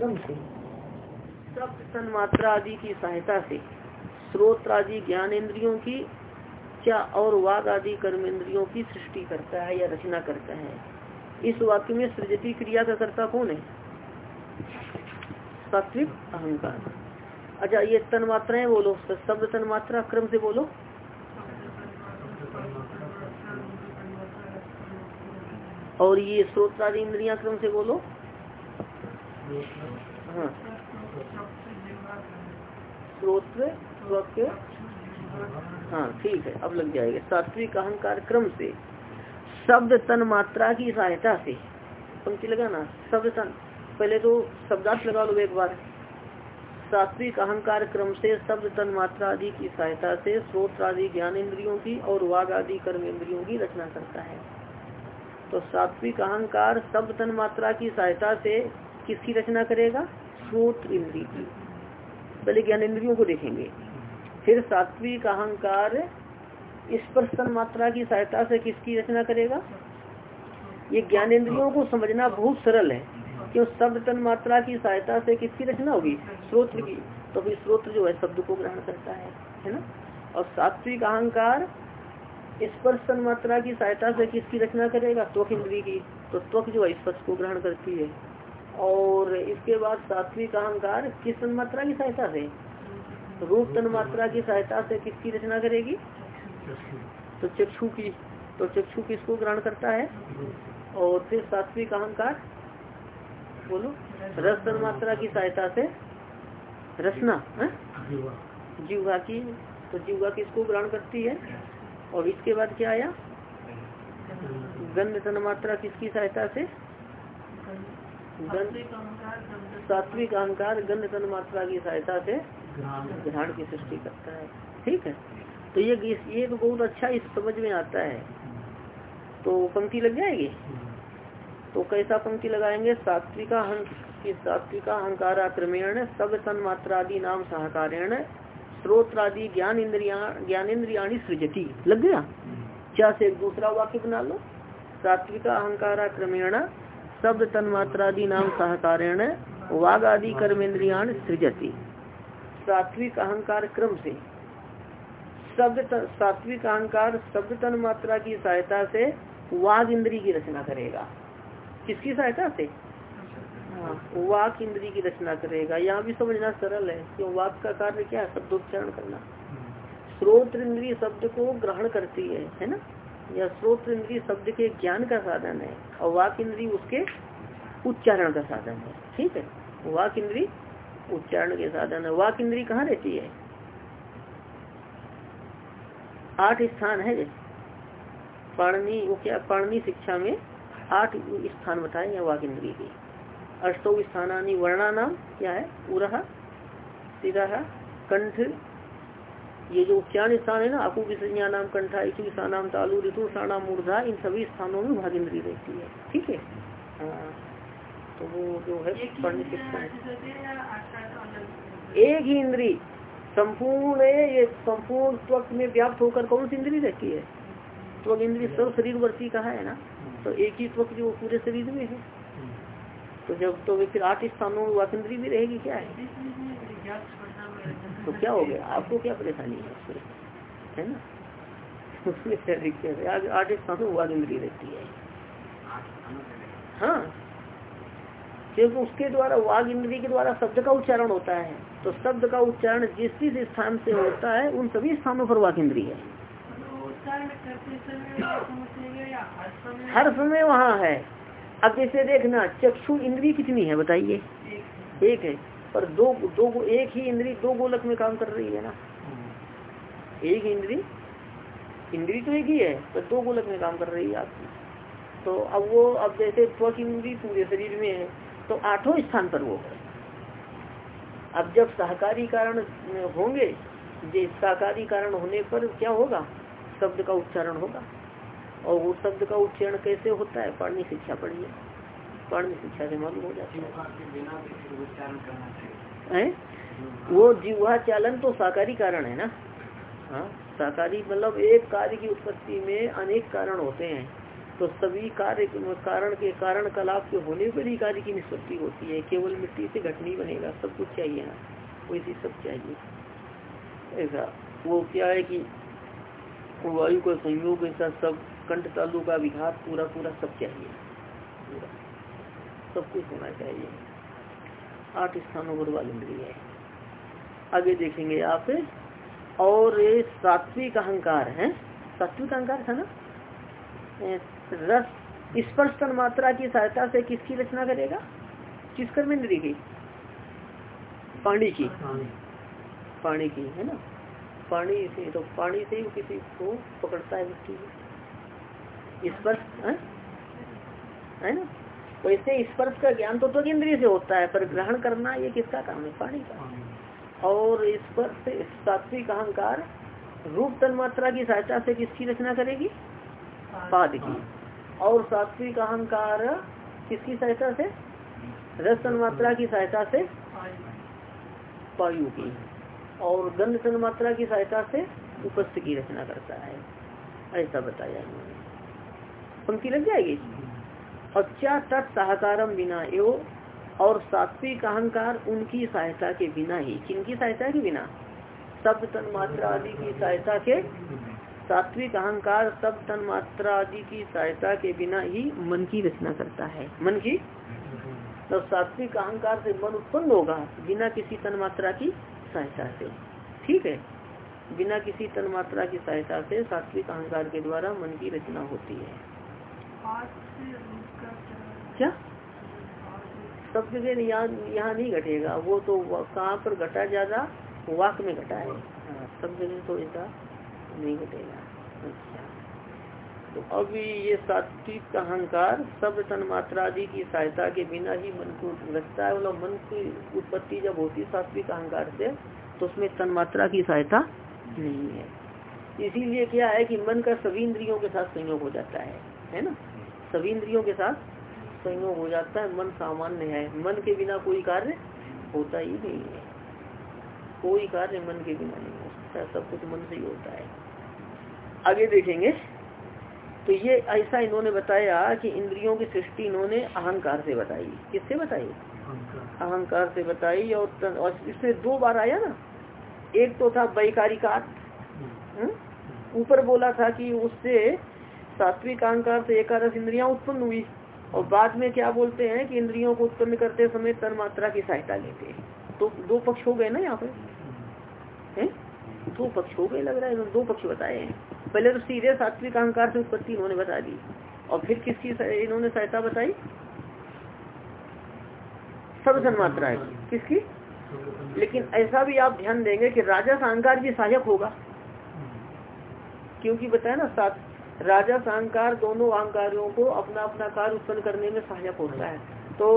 क्रम से। सब तन मात्रा आदि की सहायता से, स्रोत आदि ज्ञान इंद्रियों की, क्या और वाग आदि कर्म इंद्रियों की सृष्टि करता है या रचना करता है? इस वाक्य में सृजती क्रिया का कर्ता कौन है? सात्विक अहंकार। अच्छा ये तन मात्राएँ बोलो, शब्द तन मात्रा क्रम से बोलो। और ये स्रोत स्रोत्रादि इंद्रिया क्रम से बोलो। हाँ ठीक है, अब लग जाएगा। सात्विक अहंकार क्रम से शब्द तन मात्रा की सहायता से। पंक्ति लगाना, शब्द तन। पहले तो शब्दार्थ लगा लो एक बार। सात्विक अहंकार क्रम से शब्द तन मात्रा आदि की सहायता से स्रोत आदि ज्ञान इंद्रियों की और वाघ आदि कर्म इंद्रियों की रचना करता है। तो सात्विक अहंकार शब्द तन मात्रा की सहायता से किसकी रचना करेगा? स्रोत इंद्री की। पहले ज्ञान इंद्रियों को देखेंगे। फिर सात्विक अहंकार स्पर्श मात्रा की सहायता से किसकी रचना करेगा? ये ज्ञान इंद्रियों को समझना बहुत सरल है, क्यों शब्द तन मात्रा की सहायता से किसकी रचना होगी? स्रोत की। तो फिर स्रोत जो है, शब्द को ग्रहण करता है है ना? और सात्विक अहंकार स्पर्श तन मात्रा की सहायता से किसकी रचना करेगा? त्वक इंद्री की। तो त्वक जो है स्पर्श को ग्रहण करती है। और इसके बाद सात्विक अहंकार किस तन मात्रा की सहायता से? रूप तन मात्रा की सहायता से किसकी रचना करेगी? तो चक्षु की तो चक्षु किसको ग्रहण करता है? और फिर सात्विक अहंकार, बोलो, रस तन मात्रा की सहायता से रसना जीवा की तो जीवा किसको ग्रहण करती है? और इसके बाद क्या आया? गंध तन मात्रा किसकी सहायता से सात्विक अहंकार गंध तन मात्रा की सहायता से ग्रहण की सृष्टि करता है। ठीक है? तो ये ये तो बहुत अच्छा इस समझ में आता है। तो पंक्ति लग जाएगी? तो कैसा पंक्ति लगाएँगे? सात्विका सात्विका अहंकार क्रमेण सब तन मात्रादि नाम सहकारेण स्रोत्रादि ज्ञान इंद्रिया ज्ञान इंद्रिया सृजती। लग गया? क्या से एक दूसरा वाक्य बना लो। सात्विका अहंकारा क्रमेण शब्द तन्मात्रादि नाम सहकारेण वाघ आदि कर्मेंद्रिया सृजती। सात्विक अहंकार क्रम से। शब्द सात्विक अहंकार शब्द तन मात्रा की सहायता से वाघ इंद्री की रचना करेगा। किसकी सहायता से? हाँ। वाक इंद्री की रचना करेगा। यहाँ भी समझना सरल है क्यों वाक का कार्य क्या है? शब्दोच्चारण करना। स्रोत इंद्री शब्द को ग्रहण करती है है ना? या स्रोत इंद्री शब्द के ज्ञान का साधन है और वाक इंद्री उसके उच्चारण का साधन है। ठीक है? वाक इंद्री उच्चारण के साधन है। वाक इंद्री कहाँ रहती है? आठ स्थान है जैसे। पाणनी, वो क्या, पाणनी शिक्षा में आठ स्थान बताए हैं वाक इंद्री के। अष्टो स्थानी वर्णा नाम क्या है? उरहा सिरा कंठ ये जो उच्चारण स्थान है ना अपू विसंज्ञा नाम कंठा इचु नाम तालु ऋतु साणाम मूर्धा इन सभी स्थानों में भागिंद्री रहती है। ठीक है? हाँ। तो वो जो है पढ़ने शिक्षा एक ही इंद्री संपूर्ण ये संपूर्ण त्वक में व्याप्त होकर कौन सी इंद्री रहती है? त्वक इंद्री सब शरीर वर्ती कहा है ना? तो एक ही त्वक जो पूरे शरीर में है। तो जब तो फिर आठ स्थानों में वाक इंद्री भी रहेगी क्या? है तो क्या हो गया? आपको क्या परेशानी है? उसमें है ना? उसमें आठ स्थानों में वाकेंद्री रहती है। हाँ। क्योंकि उसके द्वारा वाघ इंद्री के द्वारा शब्द का उच्चारण होता है। तो शब्द का उच्चारण जिस जिस स्थान से होता है, उन सभी स्थानों पर वाघ इंद्री है। हर समय वहाँ है। अब जैसे देखना, चक्षु इंद्री कितनी है, बताइए? एक है। पर दो दो एक ही इंद्री दो गोलक में काम कर रही है ना? एक इंद्री इंद्री तो एक ही है पर दो गोलक में काम कर रही है आपकी। तो अब वो अब जैसे त्वक इंद्री पूरे शरीर में है तो आठों स्थान पर वो है। अब जब सहकारी कारण होंगे जो सहकारी कारण होने पर क्या होगा? शब्द का उच्चारण होगा। और वो शब्द का उच्चारण कैसे होता है? पढ़नी शिक्षा पढ़िए पढ़नी शिक्षा से मालूम हो जाता है। वो जीवा चालन तो साकारी कारण है ना? हाँ? साकारी मतलब एक कार्य की उत्पत्ति में अनेक कारण होते हैं। तो सभी कार्य कारण के कारण कलाप के होने पर ही कार्य की निष्पत्ति होती है। केवल मिट्टी से घट नहीं बनेगा। सब कुछ चाहिए ना? वैसी सब चाहिए। ऐसा वो क्या है कि वायु का संयोग ऐसा सब कंठ तालु का विघात पूरा पूरा सब चाहिए। पूरा। सब कुछ होना चाहिए। आठ स्थानों पर वाल इंद्रिय है। आगे देखेंगे आप। और ये सात्विक अहंकार है। सात्विक अहंकार था ना? रस स्पर्श तन मात्रा की सहायता से किसकी रचना करेगा? किस कर्म कर्मेंद्री की? पानी की। पानी की है ना? पानी से तो पानी से ही किसी को पकड़ता है व्यक्ति। स्पर्श है ना? वैसे स्पर्श का ज्ञान तो तो इंद्रिय से होता है पर ग्रहण करना ये किसका काम है? पानी का। और स्पर्श सात्विक अहंकार रूप तन मात्रा की सहायता से किसकी रचना करेगी? पाद की। और सात्विक अहंकार किसकी सहायता से? रसन मात्रा की सहायता से वायु की। और गंध तन मात्रा की सहायता से उपस्थ की रचना करता है। ऐसा बताया इन्होंने पंक्ति लग जाएगी? अच्छा तत्सहकारम बिना यो और सात्विक अहंकार उनकी सहायता के बिना ही। किनकी सहायता के बिना? शब्द तन मात्रा आदि की सहायता के? सात्विक अहंकार सब तन मात्रा आदि की सहायता के बिना ही मन की रचना करता है। मन की? तो सात्विक अहंकार से मन उत्पन्न होगा बिना किसी तन मात्रा की सहायता से। ठीक है? बिना किसी तन मात्रा की सहायता से सात्विक अहंकार के द्वारा मन की रचना होती है। क्या? सब जगह यहाँ यहाँ नहीं घटेगा। वो तो कहाँ पर घटा ज़्यादा, वाक में घटा है। सब जगह तो ऐसा नहीं घटेगा। अच्छा। तो अब ये सात्विक का अहंकार, सब तन मात्रा आदि की सहायता के बिना ही मन को रखता है। मतलब मन की उत्पत्ति जब होती है सात्विक अहंकार से तो उसमें तन मात्रा की सहायता नहीं है। इसीलिए क्या है कि मन का सभी इंद्रियों के साथ संयोग हो जाता है। है ना? सभी इंद्रियों के साथ संयोग हो जाता है मन सामान्य है। मन के बिना कोई कार्य होता ही नहीं है। कोई कार्य मन के बिना नहीं हो सकता सब कुछ मन से ही होता है। आगे देखेंगे। तो ये ऐसा इन्होंने बताया कि इंद्रियों की सृष्टि इन्होंने अहंकार से बताई। किससे बताई? अहंकार। से बताई और, और इसमें दो बार आया ना। एक तो था वैकारिकात। हम्म? ऊपर बोला था कि उससे सात्विक अहंकार से एकादश इंद्रियाँ उत्पन्न हुई। और बाद में क्या बोलते हैं कि इंद्रियों को उत्पन्न करते समय तन मात्रा की सहायता लेते हैं। तो दो पक्ष हो गए ना यहाँ पे? दो पक्ष हो गए लग रहा है दो पक्ष बताए हैं। पहले तो सीधे सात्विक अहंकार से उत्पत्ति इन्होंने बता दी। और फिर किसकी इन्होंने सहायता बताई? सब मात्रा है किसकी? लेकिन ऐसा भी आप ध्यान देंगे कि राजा अहंकार भी सहायक होगा। क्योंकि बताया ना सात राजा अहंकार दोनों अहंकारियों को अपना अपना कार्य उत्पन्न करने में सहायक होता है। तो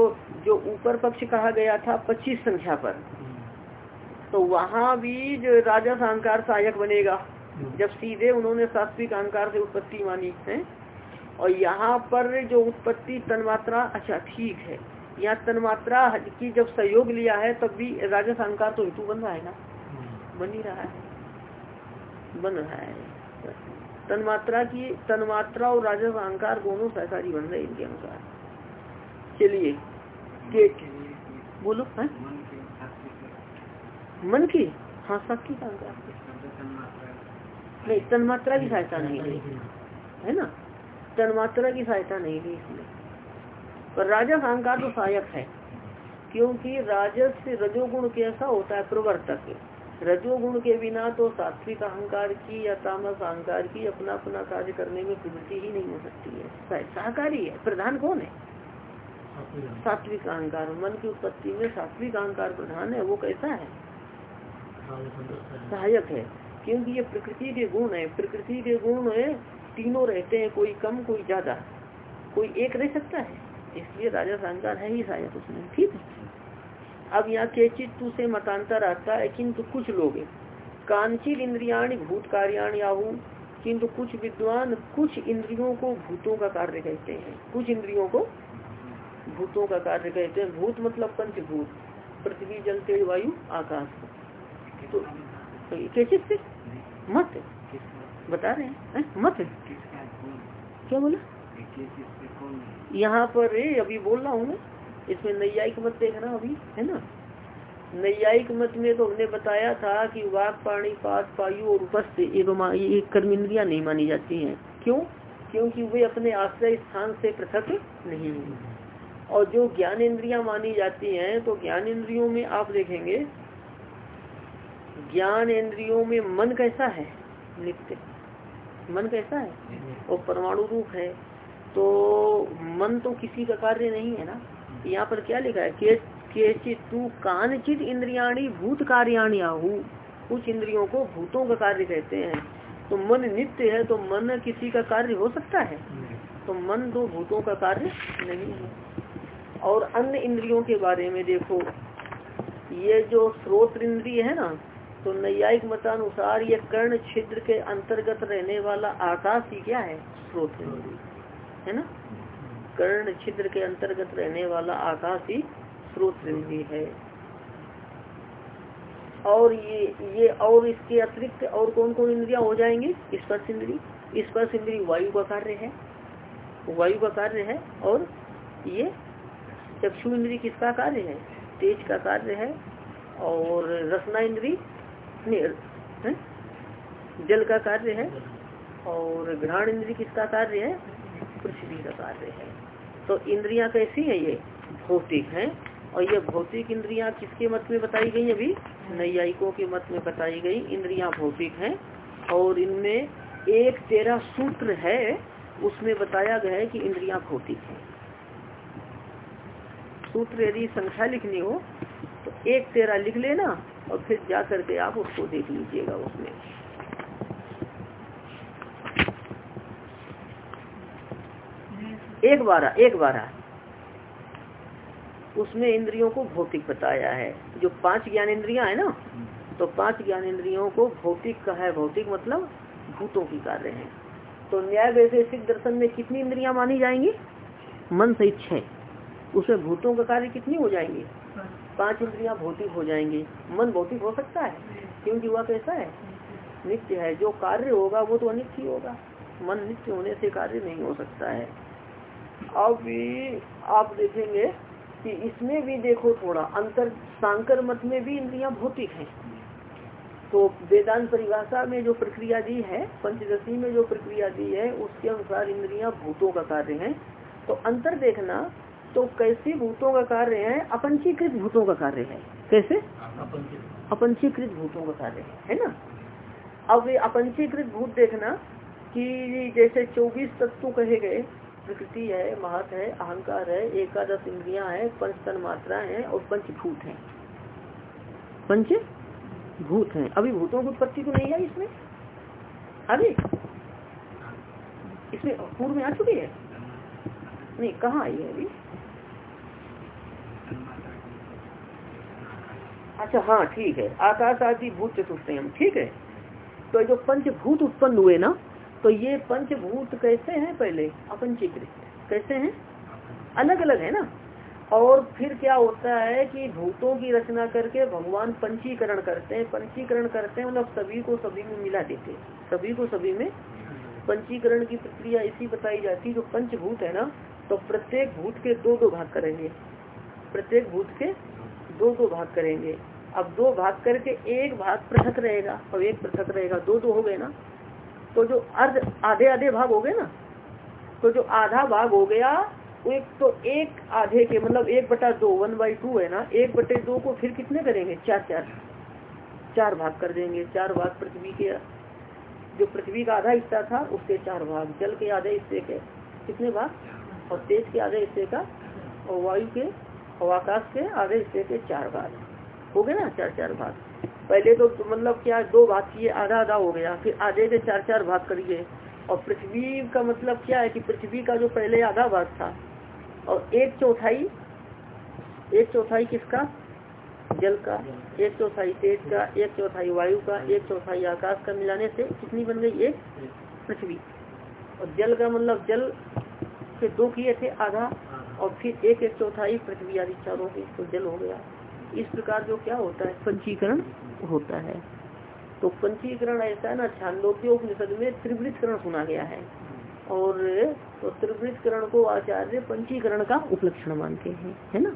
जो ऊपर पक्ष कहा गया था पच्चीस संख्या पर तो वहाँ भी जो राजा अहंकार सहायक बनेगा जब सीधे उन्होंने सात्विक अहंकार से उत्पत्ति मानी है। और यहाँ पर जो उत्पत्ति तन्मात्रा अच्छा ठीक है यहाँ तन्मात्रा की जब सहयोग लिया है तब भी राजस अहंकार तो हेतु बन रहा है ना? बन ही रहा है। बन रहा है। तन्मात्रा की तन्मात्रा और राजस अहंकार दोनों सहकारी बन रहे इनके अनुसार। चलिए बोलो है? मन की हाँ सबकी अहंकार। नहीं तन्मात्रा की सहायता नहीं ली है। ना? तन्मात्रा की सहायता नहीं ली इसमें। पर राजस अहंकार तो सहायक है। क्योंकि राजस से रजोगुण कैसा होता है? प्रवर्तक रजोगुण के बिना तो सात्विक अहंकार की या तामस अहंकार की अपना अपना कार्य करने में प्रवृत्ति ही नहीं हो सकती है। सहकारी है प्रधान कौन है? सात्विक अहंकार। मन की उत्पत्ति में सात्विक अहंकार प्रधान है वो कैसा है? सहायक है क्योंकि ये प्रकृति के गुण है। प्रकृति के गुण है तीनों रहते हैं कोई कम कोई ज़्यादा। कोई एक रह सकता है इसलिए राजा अहंकार है ही सहायक उसमें ठीक है? अब यहाँ के चित्तु से मतांतर आता है किंतु कुछ लोग कांचिल इंद्रियाणी भूत कार्याण याहू किंतु कुछ विद्वान कुछ इंद्रियों को भूतों का कार्य कहते हैं। कुछ इंद्रियों को भूतों का कार्य कहते हैं। भूत मतलब पंचभूत पृथ्वी जल तेज वायु आकाश। तो, तो कैसे मत। बता रहे हैं मत। क्या बोला? यहाँ पर अभी बोल रहा हूँ मैं। इसमें नैयायिक मत देखना अभी, है ना? नैयायिक मत में तो हमने बताया था कि वाक, पाणी पास पायु और उपस्थित ये कर्म इंद्रिया नहीं मानी जाती हैं। क्यों? क्योंकि वे अपने आश्रय स्थान से पृथक नहीं और जो ज्ञान इंद्रिया मानी जाती हैं तो ज्ञान इंद्रियों में आप देखेंगे ज्ञान इंद्रियों में मन कैसा है? नित्य। मन कैसा है? और परमाणु रूप है। तो मन तो किसी का कार्य नहीं है ना? यहाँ पर क्या लिखा है? के केचित तू कानचित इंद्रियाणी भूत कार्याणी आहू। कुछ इंद्रियों को भूतों का कार्य कहते हैं। तो मन नित्य है तो मन किसी का कार्य हो सकता है? तो मन दो भूतों का कार्य नहीं है। और अन्य इंद्रियों के बारे में देखो। ये जो स्रोत इंद्रिय है ना तो नैयायिक मतानुसार ये कर्ण छिद्र के अंतर्गत रहने वाला आकाश ही क्या है? स्रोत इंद्रिय। है ना? कर्ण छिद्र के अंतर्गत रहने वाला आकाश ही स्रोत इंद्रिय है। और ये ये और इसके अतिरिक्त और कौन कौन इंद्रिया हो जाएँगे? स्पर्श इंद्री स्पर्श इंद्री वायु का कार्य है। वायु का कार्य है और ये चक्षु इंद्री किसका कार्य है? तेज का कार्य है और रसना इंद्री जल का कार्य है और घ्राण इंद्री किसका कार्य है? पृथ्वी का कार्य है। तो इंद्रिया कैसी है ये? भौतिक है। और ये भौतिक इंद्रिया किसके मत में बताई गई अभी? नैयायिकों के मत में बताई गई इंद्रिया भौतिक है। और इनमें एक तेरा सूत्र है, उसमें बताया गया है कि इंद्रिया भौतिक है। सूत्र यदि संख्या लिखनी हो तो एक तेरा लिख लेना और फिर जा करके आप उसको देख लीजिएगा उसमें। एक बारह एक बारह। उसमें इंद्रियों को भौतिक बताया है। जो पाँच ज्ञान इंद्रिया है ना तो पाँच ज्ञान इंद्रियों को भौतिक का है, भौतिक मतलब भूतों की कार्य है। तो न्याय वैशेषिक दर्शन में कितनी इंद्रियाँ मानी जाएँगी? मन से छह। उसमें भूतों का कार्य कितनी हो जाएँगी? पाँच इंद्रियाँ भौतिक हो जाएँगी। मन भौतिक हो सकता है? क्योंकि वह कैसा है? नित्य है। जो कार्य होगा, वो तो अनित्य होगा। मन नित्य होने से कार्य नहीं हो सकता है। अब आप देखेंगे कि इसमें भी देखो थोड़ा, अंतर सांकर मत में भी इंद्रियाँ भौतिक हैं। तो वेदांत परिभाषा में जो प्रक्रिया दी है, पंचदशी में जो प्रक्रिया दी है, उसके अनुसार इंद्रियाँ भूतों का कार्य है। तो अंतर देखना तो कैसे भूतों का कार्य है? अपंचीकृत भूतों का कार्य है। कैसे? अपंचीकृत भूतों का कार्य है ना? अब ये अपंचीकृत भूत देखना कि जैसे 24 तत्व कहे गए प्रकृति है, महत है, अहंकार है, एकादश इंद्रिया है, पंच तन मात्रा है और पंचभूत है। पंच भूत है। अभी भूतों की उत्पत्ति तो नहीं है इसमें। अभी? इसमें पूर्व में आ चुकी है? नहीं, कहाँ आई है अभी? अच्छा हाँ ठीक है। आकाश आदि भूत चतुष्टयम, ठीक है। तो जो पंचभूत उत्पन्न हुए ना तो ये पंचभूत कैसे हैं पहले? अपंचीकृत। कैसे हैं? अलग अलग है ना? और फिर क्या होता है कि भूतों की रचना करके भगवान पंचीकरण करते हैं, पंचीकरण करते हैं मतलब सभी को सभी में मिला देते सभी को सभी में पंचीकरण की प्रक्रिया इसी बताई जाती है, जो पंचभूत है ना तो प्रत्येक भूत के दो दो भाग करेंगे। प्रत्येक भूत के दो दो भाग करेंगे। अब दो भाग करके एक भाग पृथक रहेगा और एक पृथक रहेगा, दो दो हो गए ना? तो जो अर्ध, आधे आधे भाग हो गए ना तो जो आधा भाग हो गया एक तो एक आधे के मतलब एक बटा दो वन बाई टू है ना, एक बटे दो को फिर कितने करेंगे? चार चार। चार भाग कर देंगे। चार भाग पृथ्वी के, जो पृथ्वी का आधा हिस्सा था, उसके चार भाग। जल के आधे हिस्से के कितने भाग? और तेज के आधे हिस्से का, और वायु के, और आकाश के आधे हिस्से के चार भाग। हो गए ना चार चार भाग। पहले तो मतलब क्या दो भाग किए, आधा आधा हो गया, फिर आधे के चार चार भाग करिए और पृथ्वी का मतलब क्या है कि पृथ्वी का जो पहले आधा भाग था, और एक चौथाई एक चौथाई किसका? जल का। एक चौथाई तेज का, एक चौथाई वायु का, एक चौथाई आकाश का मिलाने से कितनी बन गई? एक पृथ्वी। और जल का मतलब जल के दो किए थे, आधा, और फिर एक एक चौथाई पृथ्वी आदि चारों की तो जल हो गया। इस प्रकार जो क्या होता है? पंचीकरण होता है। तो पंचीकरण ऐसा है ना छांदोग्य उपनिषद में त्रिवृतकरण सुना गया है। और तो त्रिवृतकरण को आचार्य पंचीकरण का उपलक्षण मानते हैं, है ना?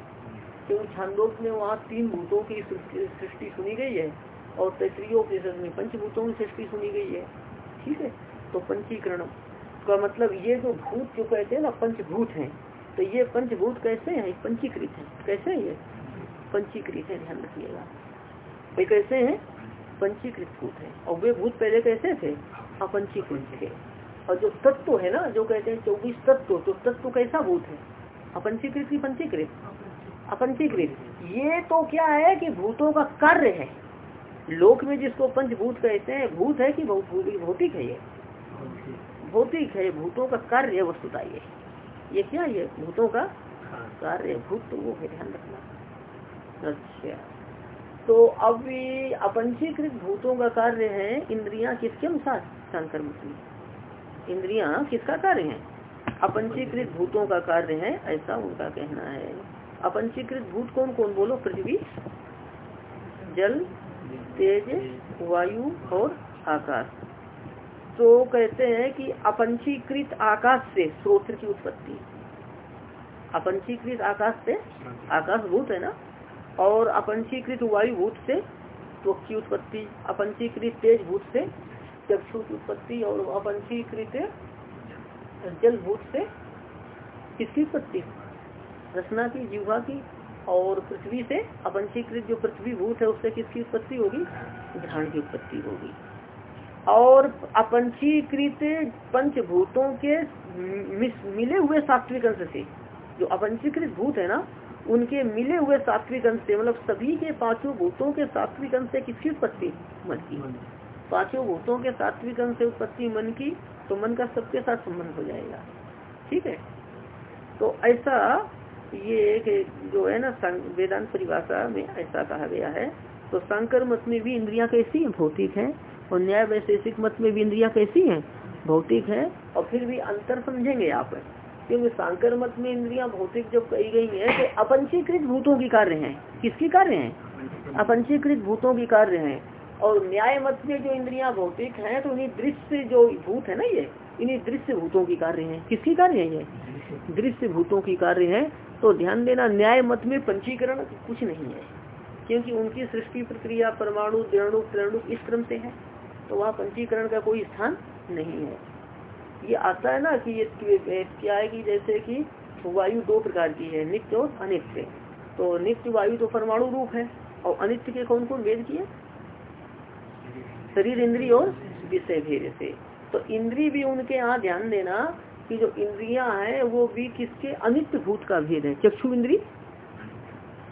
क्योंकि छांदोक में वहाँ तीन भूतों की सृष्टि सुनी गई है, और तैतरीयोपनिषद में पंचभूतों की सृष्टि सुनी गई है। ठीक है? तो पंचीकरण का मतलब ये जो भूत जो कहते हैं ना, पंचभूत हैं। तो ये पंचभूत कैसे हैं? पंचीकृत है। कैसे है ये? पंचीकृत है ध्यान रखिएगा। वे कैसे हैं? पंचीकृत भूत है। और वे भूत पहले कैसे थे? अपंचीकृत थे। और जो तत्व है ना जो कहते हैं चौबीस तत्व तो तत्व कैसा भूत है? अपंचीकृत की पंचीकृत? अपंचीकृत। ये तो क्या है कि भूतों का कार्य है। लोक में जिसको पंचभूत कहते हैं भूत है कि भौतिक है ये? भौतिक है भूतों का कार्य वस्तुता ये ये क्या ये भूतों का कार्य भूत तो वो है ध्यान रखना। अच्छा। तो अब ये अपंचीकृत भूतों का कार्य है, इंद्रिया किसके अनुसार? शंकर मुस्लिम इंद्रिया किसका कार्य है? अपंचीकृत भूतों का कार्य है, ऐसा उनका कहना है। अपंचीकृत भूत कौन कौन बोलो? पृथ्वी, जल, तेज, वायु और आकाश। तो कहते हैं कि अपंचीकृत आकाश से स्रोत्र की उत्पत्ति। अपंचीकृत आकाश से आकाश भूत है ना? और अपंचीकृत वायु भूत से त्वक की उत्पत्ति, अपंचीकृत तेज भूत से, चक्षु की उत्पत्ति और अपंचीकृत जल भूत से किसकी उत्पत्ति। रचना की, जीवा की और पृथ्वी से, अपंचीकृत जो पृथ्वी भूत है, उससे किसकी उत्पत्ति होगी? घ्राण की उत्पत्ति होगी। और अपंचीकृत पंचभूतों के मिले हुए सात्विक अंश से, जो अपंचीकृत भूत है ना उनके मिले हुए सात्विक अंश से मतलब सभी के पाँचों भूतों के सात्विक अंश से किसकी उत्पत्ति? मन की। पाँचों भूतों के सात्विक अंश से उत्पत्ति मन की तो मन का सबके साथ संबंध हो जाएगा। ठीक है? तो ऐसा ये एक जो है ना वेदांत परिभाषा में ऐसा कहा गया है। तो शंकर मत में भी इंद्रिया कैसी है? भौतिक है। और न्याय वैशेषिक मत में भी इंद्रिया कैसी है? भौतिक है। और फिर भी अंतर समझेंगे आप। क्योंकि सांकर मत में इंद्रियाँ भौतिक जब कही गई है तो अपंचीकृत भूतों की कार्य हैं। किसकी कार्य हैं? अपंचीकृत। भूतों की कार्य हैं। और न्याय मत में जो इंद्रियाँ भौतिक हैं तो इन्हीं दृश्य जो भूत है ना ये इन्हीं दृश्य भूतों की कार्य है। किसकी कार्य है ये? दृश्य भूतों की कार्य है। तो ध्यान देना न्याय मत में पंचीकरण कुछ नहीं है। क्योंकि उनकी सृष्टि प्रक्रिया परमाणु दिरणु त्रणु इस क्रम से है। तो वहाँ पंचीकरण का कोई स्थान नहीं है। ये आता है ना कि ये क्या है कि जैसे कि वायु दो प्रकार की है, नित्य और अनित्य। तो नित्य वायु तो परमाणु रूप है, और अनित्य के कौन कौन भेद किए? शरीर, इंद्रिय और विषय भेद से। तो इंद्री भी उनके यहाँ ध्यान देना कि जो इंद्रिया है, वो भी किसके? अनित्य भूत का भेद है। चक्षु इंद्री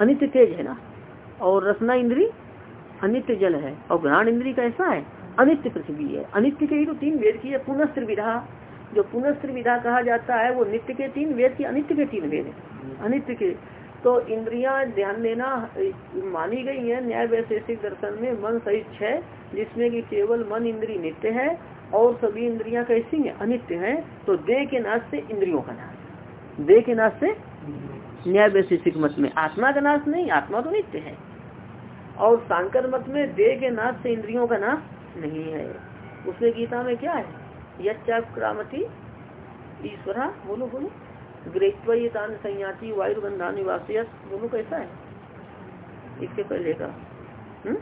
अनित्य तेज है ना? और रसना इंद्री अनित्य जल है। और घ्राण इंद्री कैसा है? अनित्य पृथ्वी है। अनित्य के ही तो तीन वेद की है, पुनस्त्र विधा। जो पुनस्त्र विधा कहा जाता है, वो नित्य के तीन वेद की अनित्य के तीन वेद अनित्य के। तो इंद्रियाँ ध्यान देना मानी गई है न्याय वैशेषिक दर्शन में, मन सहित छह, जिसमें कि केवल मन इंद्री नित्य है और सभी इंद्रियाँ कैसी है? अनित्य है। तो देह के नाश से इंद्रियों का नाश। देह के नाश से न्याय वैशेषिक मत में। आत्मा का नाश नहीं, आत्मा तो नित्य है। और सांकर मत में देह के नाश से इंद्रियों का नाश नहीं है। उसमें गीता में क्या है? यमती ईश्वरा, बोलो बोलो। ग्रेत्वान संयाति वायु गंधा निवास बोलो, कैसा है? इसके पहले का। हम्म?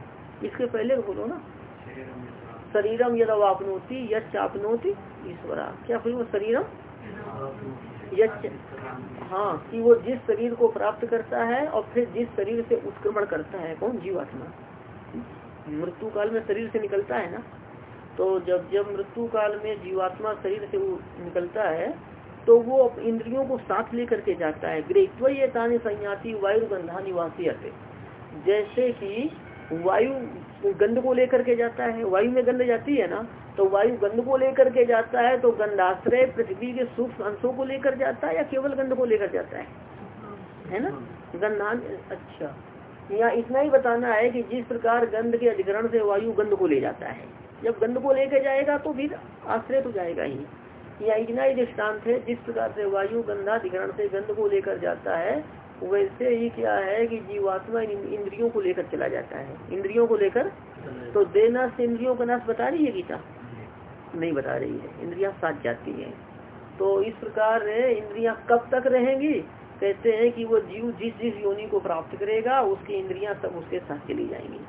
इसके पहले बोलो ना। शरीरम यद वापनोती यपनोती ईश्वरा। क्या बोलो शरीरम? हाँ कि वो जिस शरीर को प्राप्त करता है और फिर जिस शरीर से उत्क्रमण करता है, कौन? जीवात्मा। मृत्यु काल में शरीर से निकलता है ना? तो जब जब मृत्यु काल में जीवात्मा शरीर से निकलता है तो वो इंद्रियों को साथ लेकर के जाता है। गृहत्वयतानी संयाति वायु गंधा निवासी जैसे कि वायु गंध को लेकर के जाता है, वायु में गंध जाती है ना तो वायु गंध को लेकर के जाता है तो गंधाश्रय पृथ्वी के सूक्ष्म अंशों को लेकर जाता है या केवल गंध को लेकर जाता है? है ना? गंधान अच्छा। यहाँ इतना ही बताना है कि जिस प्रकार गंध के अधिकरण से वायु गंध को ले जाता है। जब गंध को लेकर जाएगा तो फिर आश्रय तो जाएगा ही। या इतना ही दृष्टांत है, जिस प्रकार से वायु गंधाधिकरण से गंध को लेकर जाता है, वैसे ही क्या है कि जीवात्मा इंद्रियों को लेकर चला जाता है। इंद्रियों को लेकर तो देना से इंद्रियों का नाश बता रही है गीता? नहीं बता रही है। इंद्रिया साथ जाती है। तो इस प्रकार इंद्रियाँ कब तक रहेंगी? कहते हैं कि वो जीव जिस जिस योनि को प्राप्त करेगा, उसकी इंद्रियाँ सब उसके साथ चली जाएँगी।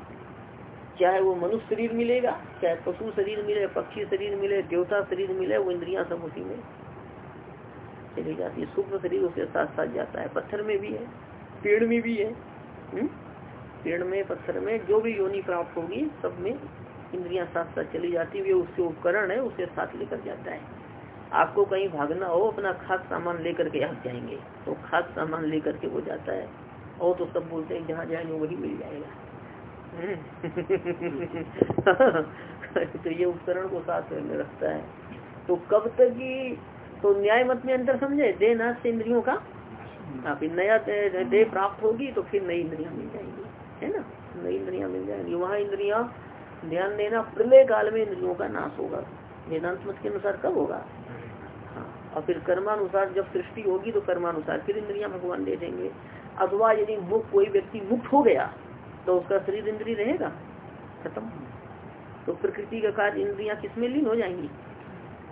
चाहे वो मनुष्य शरीर मिलेगा, चाहे पशु शरीर मिले, पक्षी शरीर मिले, देवता शरीर मिले, वो इंद्रियाँ सब उसी में चली जाती है। सूक्ष्म शरीर उसके साथ साथ जाता है। पत्थर में भी है, पेड़ में भी है हम्म? पेड़ में, पत्थर में, जो भी योनि प्राप्त होगी, सब में इंद्रियाँ साथ साथ चली जाती है। उसके उपकरण है उसके साथ लेकर जाता है। आपको कहीं भागना हो अपना खास सामान लेकर के आप जाएँगे। तो खास सामान लेकर के वो जाता है। और तो सब बोलते हैं जहाँ जाएँगे वही मिल जाएगा। तो ये उपकरण को साथ में रखता है। तो कब तक की तो न्याय मत में अंतर समझे देह नाश से इंद्रियों का। हाँ फिर नया देह प्राप्त होगी तो फिर नई इंद्रिया मिल जाएँगी है ना? नई इंद्रिया मिल जाएँगी। वहाँ इंद्रिया ध्यान देना प्रलय काल में इंद्रियों का नाश होगा। वेदांत मत के अनुसार कब होगा? हाँ और फिर कर्मानुसार जब सृष्टि होगी तो कर्मानुसार फिर इंद्रिया भगवान दे देंगे। अथवा यदि मुक्त कोई व्यक्ति मुक्त हो गया तो उसका शरीर इंद्री रहेगा? खत्म। तो प्रकृति का कार्य इंद्रिया किसमें लीन हो जाएँगी?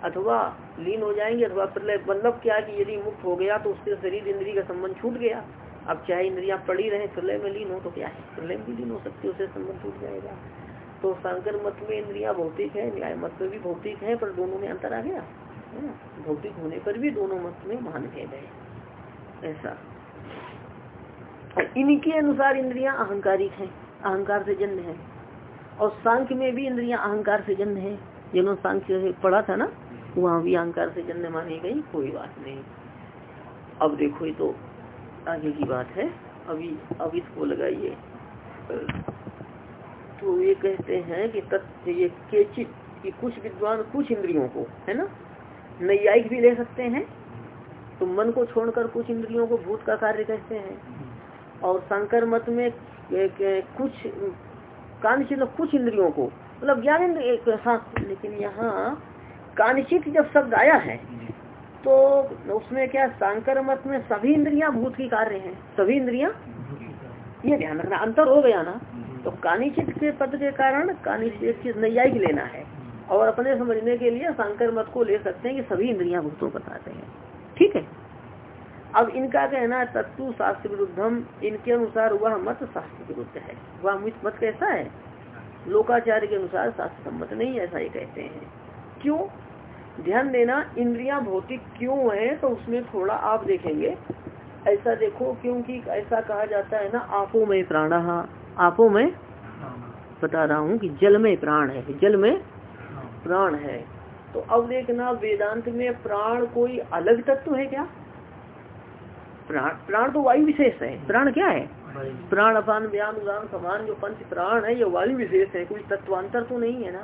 अथवा लीन हो जाएँगे, अथवा प्रलय मतलब क्या कि यदि मुक्त हो गया तो उसके शरीर इंद्री का संबंध छूट गया? अब चाहे इंद्रिया पड़ी रहे, प्रलय में लीन हो तो क्या है? प्रलय में लीन हो सकती है, उससे संबंध छूट जाएगा। तो शंकर मत में इंद्रिया भौतिक है न्याय मत में भी भौतिक है, पर दोनों में अंतर आ गया? भौतिक होने पर भी दोनों मत में महान भेद है। ऐसा। इनके अनुसार इंद्रियाँ अहंकारिक हैं, अहंकार से जन्म है। और सांख्य में भी इंद्रियाँ अहंकार से जन्म है। जिन्होंने सांख्य पढ़ा था ना, वहाँ भी अहंकार से जन्म मानी गई, कोई बात नहीं। अब देखो ये तो आगे की बात है। अभी अब इसको लगाइए। तो ये कहते हैं कि तथ्य ये केचित कि कुछ विद्वान कुछ इंद्रियों को, है ना नैयायिक भी ले सकते हैं। तो मन को छोड़कर कुछ इंद्रियों को भूत का कार्य कहते हैं। और शंकर मत में कुछ कानचित कुछ इंद्रियों को मतलब ज्ञान इंद्र हाँ लेकिन यहाँ कानचित जब शब्द आया है तो उसमें क्या शंकर मत में सभी इंद्रियाँ भूत की कार्य हैं। सभी इंद्रियाँ? ये ध्यान रखना, अंतर हो गया ना। तो कानिचित के पद के कारण कानिचित नैयायिक लेना है। और अपने समझने के लिए शंकर मत को ले सकते हैं कि सभी इंद्रियाँ भूतों बताते हैं। ठीक है? अब इनका कहना तत्व शास्त्र विरुद्धम, इनके अनुसार वह मत शास्त्र विरुद्ध है। वह मत कैसा है? लोकाचार्य के अनुसार शास्त्र सम्मत नहीं, ऐसा ही कहते हैं। क्यों? ध्यान देना, इंद्रिया भौतिक क्यों है तो उसमें थोड़ा आप देखेंगे। ऐसा देखो, क्योंकि ऐसा कहा जाता है ना आपो में प्राण। आपो में बता रहा हूँ कि जल में प्राण है। जल में प्राण है। तो अब देखना, वेदांत में प्राण कोई अलग तत्व है क्या? प्राण प्राण तो वायु विशेष है। प्राण क्या है? प्राण अपान व्यान उदान समान जो पंच प्राण है, ये वायु विशेष है। कोई तत्वांतर तो नहीं है ना?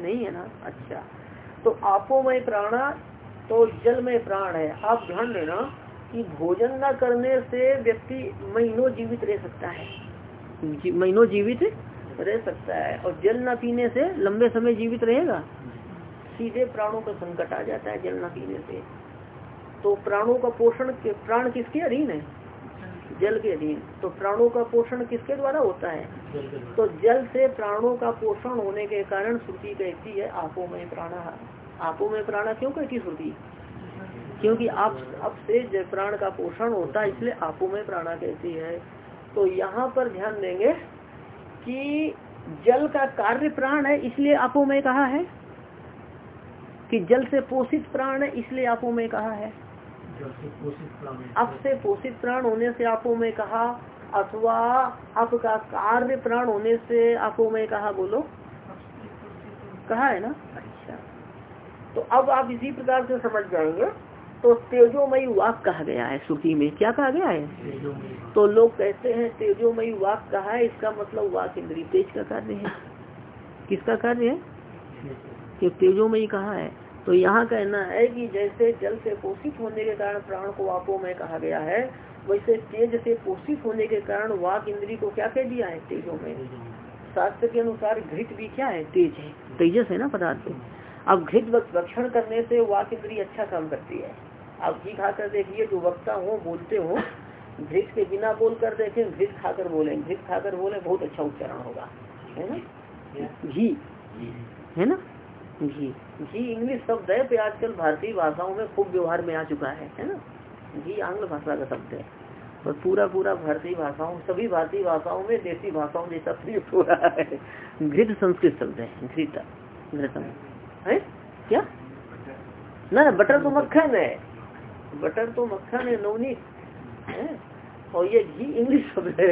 नहीं है ना? अच्छा। तो आपो में प्राणा तो जल में प्राण है। आप ध्यान देना कि भोजन न करने से व्यक्ति महीनों जीवित रह सकता है। महीनों जीवित रह सकता है और जल न पीने से लंबे समय जीवित रहेगा। सीधे प्राणों का संकट आ जाता है जल न पीने से। तो प्राणों का पोषण प्राण किसके अधीन है? जल के अधीन। तो प्राणों का पोषण किसके द्वारा होता है? तो जल से प्राणों का पोषण होने के कारण श्रुति कहती है आपो में प्राणा। आपो में प्राणा क्यों कहती श्रुति? क्योंकि आप अब से प्राण का पोषण होता है इसलिए आपो में प्राणा कहती है। तो यहाँ पर ध्यान देंगे कि जल का कार्य प्राण है इसलिए आपो में कहा है? कि जल से पोषित प्राण है इसलिए आपो में कहा है? अप से पोषित प्राण होने से आपो में कहा अथवा आपका कार्य प्राण होने से आपो में कहा बोलो। कहा है ना? अच्छा। तो अब आप इसी प्रकार से समझ जाएँगे। तो तेजोमयी वाक कहा गया है श्रुति में। क्या कहा गया है? तो लोग कहते हैं तेजोमयी वाक कहा है इसका मतलब वाक इंद्री तेज का कार्य है। किसका कार्य है? कि तेजोमयी कहा है। तो यहाँ कहना है कि जैसे जल से पोषित होने के कारण प्राण को वापो में कहा गया है वैसे तेज से पोषित होने के कारण वाक इंद्री को क्या कह दिया है? तेजों में शास्त्र के अनुसार घृत भी क्या है? तेज है। तेजस है ना पदार्थ। अब घृत भक्षण करने से वाक इंद्री अच्छा काम करती है। आप घी खाकर देखिए, जो वक्ता हो, बोलते हो, घृत के बिना बोल कर देखें, घृत खाकर बोले। घृत खाकर बोले, बहुत अच्छा उच्चारण होगा। है ना? घी। है ना? घी। घी इंग्लिश शब्द है पे आजकल भारतीय भाषाओं में खूब व्यवहार में आ चुका है। है ना? घी आंग्ल भाषा का शब्द है। और पूरा पूरा भारतीय भाषाओं, सभी भारतीय भाषाओं में देसी भाषाओं जैसा प्रयुक्त हो रहा है। घृत संस्कृत शब्द है, घृत। घृतम है? क्या? ना ना, बटर तो मक्खन है। बटर तो मक्खन है नवनीत। है? और ये घी इंग्लिश शब्द है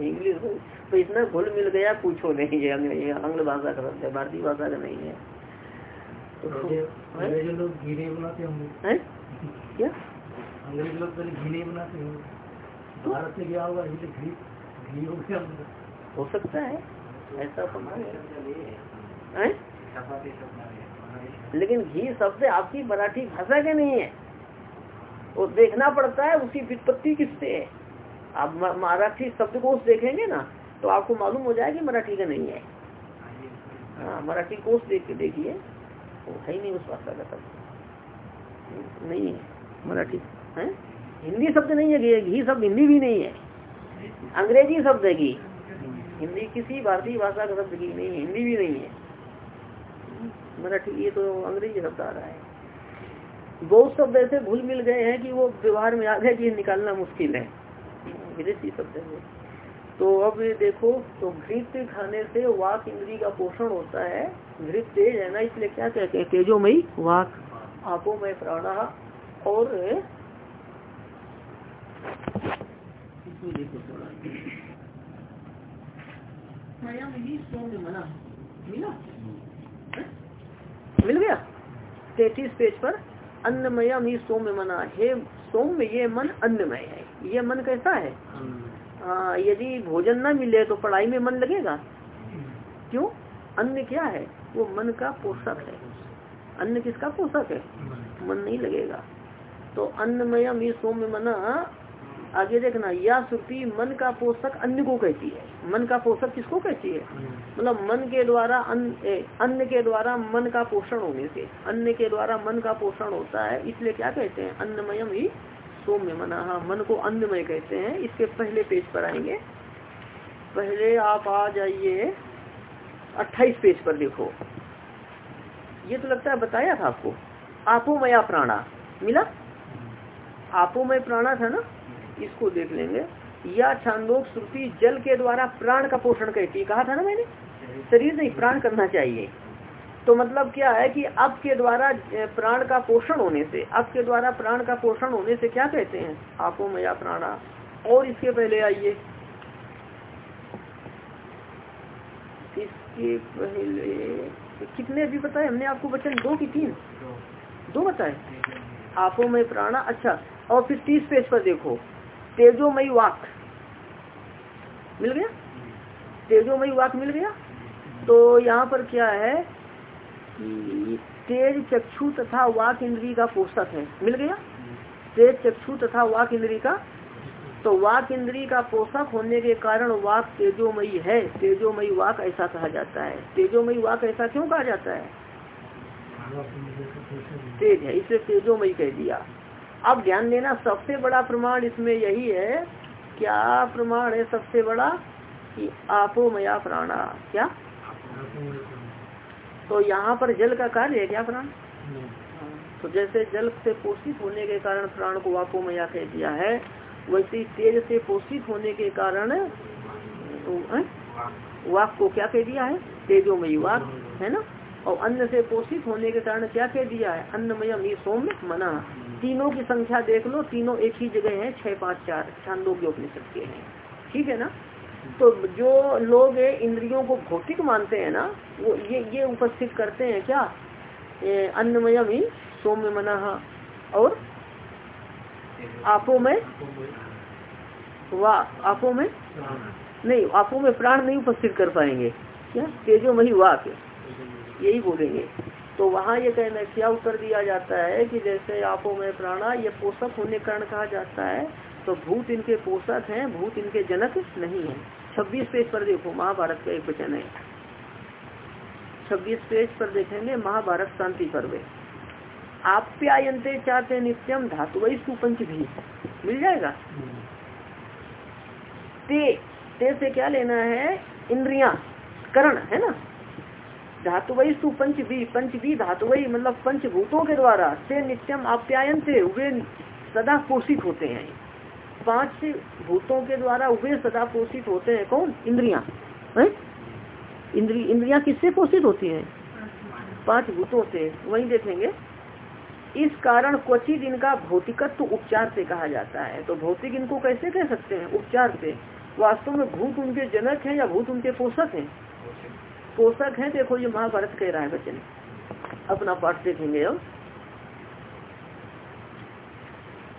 इंग्लिश तो इतना घुल मिल गया पूछो नहीं है आंग्ल भाषा का शब्द है भारतीय भाषा का नहीं है। तो अंग्रेज़ लोग घी नहीं बनाते होंगे। क्या? अंग्रेज़ लोग पहले घी नहीं बनाते होंगे। भारत से गया होगा? घी घी हो गया हो सकता है। ऐसा समान है? लेकिन घी शब्द आपकी मराठी भाषा के नहीं है। वो देखना पड़ता है, उसकी वित्पत्ति किससे है। आप मराठी शब्दकोश देखेंगे ना तो आपको मालूम हो जाएगा मराठी का नहीं है। हाँ मराठी कोश देख के देखिए। वो है ही नहीं उस भाषा का शब्द। नहीं है। मराठी, है? हिंदी शब्द नहीं है घी शब्द, हिंदी भी नहीं है। अंग्रेज़ी शब्द है घी हिंदी किसी भारतीय भाषा का शब्द घी नहीं है, हिंदी भी नहीं है। मराठी, ये तो अंग्रेज़ी शब्द आ रहा है। बहुत शब्द ऐसे भूल मिल गए हैं कि वो व्यवहार में आ गए कि निकालना मुश्किल है। विदेशी शब्द है तो अब ये देखो तो घृत खाने से वाक इंद्री का पोषण होता है। घृत तेज है ना, इसलिए क्या कहते हैं? तेजोमयी वाक। आपो में प्राणा। और देखो थोड़ा। मना। मिला? मिल गया? तैतीस पेज पर अन्नमया मी सोम्य मना हे सोम्य ये मन अन्नमय है। ये मन कैसा है? हाँ। यदि भोजन ना मिले तो पढ़ाई में मन लगेगा। क्यों? अन्न क्या है? वो मन का पोषक है। अन्न किसका पोषक है? मन। नहीं लगेगा। तो अन्नमयम ये सोम्य मना आगे देखना या श्रुति मन का पोषक अन्न को कहती है। मन का पोषक किसको कहती है? मतलब मन के द्वारा अन्न के द्वारा मन का पोषण होने से। अन्न के द्वारा मन का पोषण होता है इसलिए क्या कहते हैं? अन्नमयम ही सोम्य मना। मन को अन्नमय कहते हैं। इसके पहले पेज पर आएँगे। पहले आप आ जाइए। अट्ठाईस पेज पर देखो। ये तो लगता है बताया था आपको। आपोमया प्राणा। मिला? आपोमय प्राणा था ना? इसको देख लेंगे। या छांदोक श्रुति जल के द्वारा प्राण का पोषण कहती कहा था ना मैंने? शरीर नहीं प्राण करना चाहिए। तो मतलब क्या है कि अब के द्वारा प्राण का पोषण होने से, अब के द्वारा प्राण का पोषण होने से क्या कहते हैं? आपो मया प्राणा। और इसके पहले आइए। इसके पहले, कितने अभी बताए? हमने आपको वचन दो की तीन। दो बताए? आपो में प्राणा। अच्छा और फिर तीस पेज पर देखो। तेजोमयी वाक। मिल गया? तेजोमयी वाक मिल गया? तो यहाँ पर क्या है कि तेज चक्षु तथा वाक इंद्री का पोषक है। मिल गया? तेज चक्षु तथा वाक इंद्री का। तो वाक इंद्री का पोषक होने के कारण वाक तेजोमयी है। तेजोमयी वाक ऐसा कहा जाता है। तेजोमयी वाक ऐसा क्यों कहा जाता है? तेज है इसे तेजोमयी कह दिया। अब ध्यान देना सबसे बड़ा प्रमाण इसमें यही है क्या प्रमाण है सबसे बड़ा? कि आपो मया प्राणा क्या? तो यहाँ पर जल का कार्य है क्या प्राण? तो जैसे जल से पोषित होने के कारण प्राण को वापो मया कह दिया है वैसे तेज से पोषित होने के कारण वाक को क्या कह दिया है? तेजोमयी वाक है ना? और अन्न से पोषित होने के कारण क्या कह दिया है? अन्नमय सोम मना। तीनों की संख्या देख लो तीनों एक ही जगह है छह पाँच चार छांदोग्य उपनिषद के हैं। ठीक है ना? तो जो लोग इंद्रियों को भौतिक मानते हैं ना वो ये ये उपस्थित करते हैं क्या? अन्नमयम ही सोम्य मना। और आपो में वाह आपो में नहीं आपो में प्राण नहीं उपस्थित कर पाएँगे। क्या? तेजो मही वाक यही बोलेंगे। तो वहाँ ये कहना क्या उत्तर दिया जाता है कि जैसे आपो में प्राणा ये पोषक होने कारण कहा जाता है तो भूत इनके पोषक हैं भूत इनके जनक नहीं है। छब्बीस पेज पर देखो महाभारत का एक वचन है। छब्बीस पेज पर देखेंगे महाभारत शांति पर्व आप्यायनते चाहते नित्यम धातु सुपंच भी मिल जाएगा? ते ते से क्या लेना है? इंद्रिया करण है ना? धातु वही सु पंचवी वही मतलब पंचभूतों के द्वारा से नित्यम आप्यायन से वे सदा पोषित होते हैं। पाँच भूतों के द्वारा वे सदा पोषित होते हैं कौन? इंद्रिया। इंद्री, इंद्रिया किससे पोषित होती हैं? पाँच भूतों से। वही देखेंगे। इस कारण क्वचित इनका भौतिकत्व उपचार से कहा जाता है। तो भौतिक इनको कैसे कह सकते हैं? उपचार से। वास्तव में भूत उनके जनक है या भूत उनके पोषक हैं? पोषक है, देखो ये महाभारत कह रहा है बच्चन अपना पाठ देखेंगे अब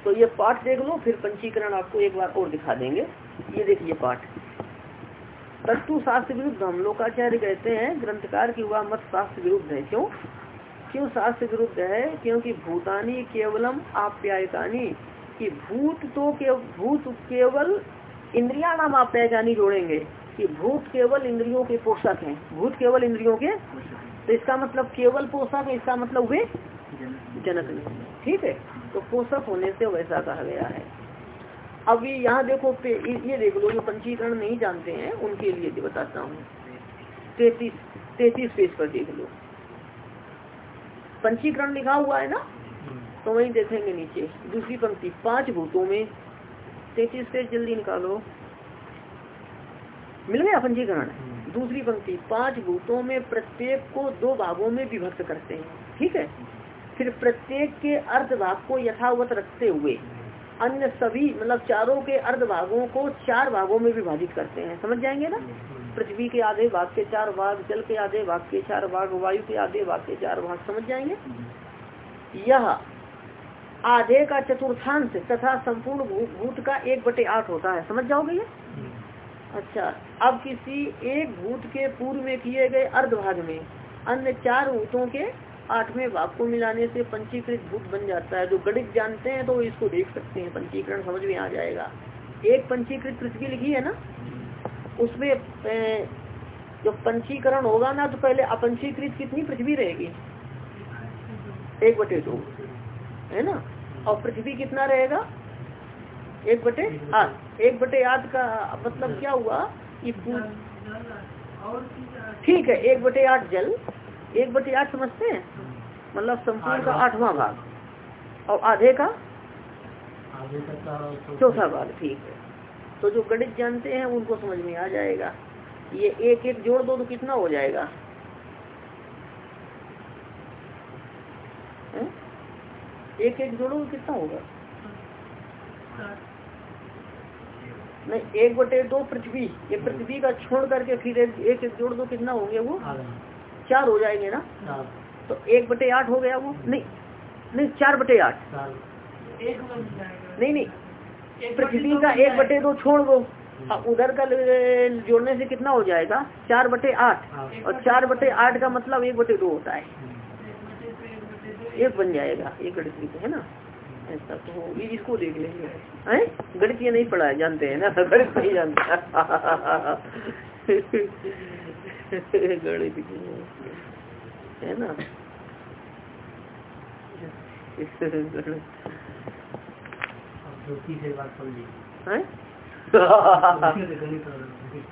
तो ये पाठ देख लो, फिर पंचीकरण आपको एक बार और दिखा देंगे। ये देखिए पाठ। तत्व शास्त्र विरुद्ध हम लोकाचार्य कहते हैं, ग्रंथकार की हुआ मत शास्त्र विरुद्ध है। क्यों? क्यों शास्त्र विरुद्ध है? क्योंकि भूतानी केवलम आप्यायिकानी कि भूत तो के भूत केवल इंद्रिया नाम आप्यायिकानी जोड़ेंगे। कि भूत केवल इंद्रियों के पोषक हैं। भूत केवल इंद्रियों के? तो इसका मतलब केवल पोषक है, इसका मतलब वे जनक नहीं ठीक है? तो पोषक होने से वैसा कहा गया है। अब ये यहाँ देखो ये देख लो, जो पंचीकरण नहीं जानते हैं, उनके लिए बताता हूँ। तैतीस तैतीस पेज पर देख लो। पंचीकरण लिखा हुआ है ना? तो वही देखेंगे नीचे। दूसरी पंक्ति, पाँच भूतों में। तैतीस पेज जल्दी निकालो। मिल गया पंजीकरण दूसरी पंक्ति, पाँच भूतों में प्रत्येक को दो भागों में विभक्त करते हैं। ठीक है? फिर प्रत्येक के अर्ध भाग को यथावत रखते हुए अन्य सभी मतलब चारों के अर्ध भागों को चार भागों में विभाजित करते हैं। समझ जाएँगे ना? पृथ्वी के आधे भाग के चार भाग, जल के आधे भाग के चार भाग, वायु के आधे भाग के चार भाग। समझ जाएँगे? यह आधे का चतुर्थांश तथा संपूर्ण भूत का एक बटे आठ होता है। समझ जाओगे ये? अच्छा अब किसी एक भूत के पूर्व में किए गए अर्ध भाग में, अन्य चार भूतों के आठवें भाग को मिलाने से पंचीकृत भूत बन जाता है। जो गणित जानते हैं तो इसको देख सकते हैं, पंचीकरण समझ में आ जाएगा। एक पंचीकृत पृथ्वी लिखी है ना? उसमें जब पंचीकरण होगा ना तो पहले अपंचीकृत कितनी पृथ्वी रहेगी? एक बटे दो, है ना? और पृथ्वी कितना रहेगा? एक बटे आठ एक बटे आठ का मतलब क्या हुआ? कि ठीक है, एक बटे आठ जल। एक बटे आठ समझते हैं? मतलब संपूर्ण का आठवां भाग। और आधे का? चौथा भाग, ठीक है। तो जो गणित जानते हैं, उनको समझ में आ जाएगा। ये एक एक जोड़ दो तो कितना हो जाएगा? है? एक एक जोड़ो कितना होगा? नहीं एक बटे दो पृथ्वी ये पृथ्वी का छोड़ करके फिर एक एक जोड़ दो कितना होंगे वो? चार हो जाएँगे ना? तो एक बटे आठ हो गया वो? नहीं नहीं चार बटे आठ। नहीं नहीं पृथ्वी का एक बटे दो छोड़ दो। उधर का जोड़ने से कितना हो जाएगा? चार बटे आठ। और चार बटे आठ का मतलब एक बटे दो होता है। एक बन जाएगा एक गणित है ना? ऐसा तो इसको देख लेंगे। हैं? गणित ये नहीं पढ़ा है जानते हैं ना? गणित नहीं जानते। गणित है ना?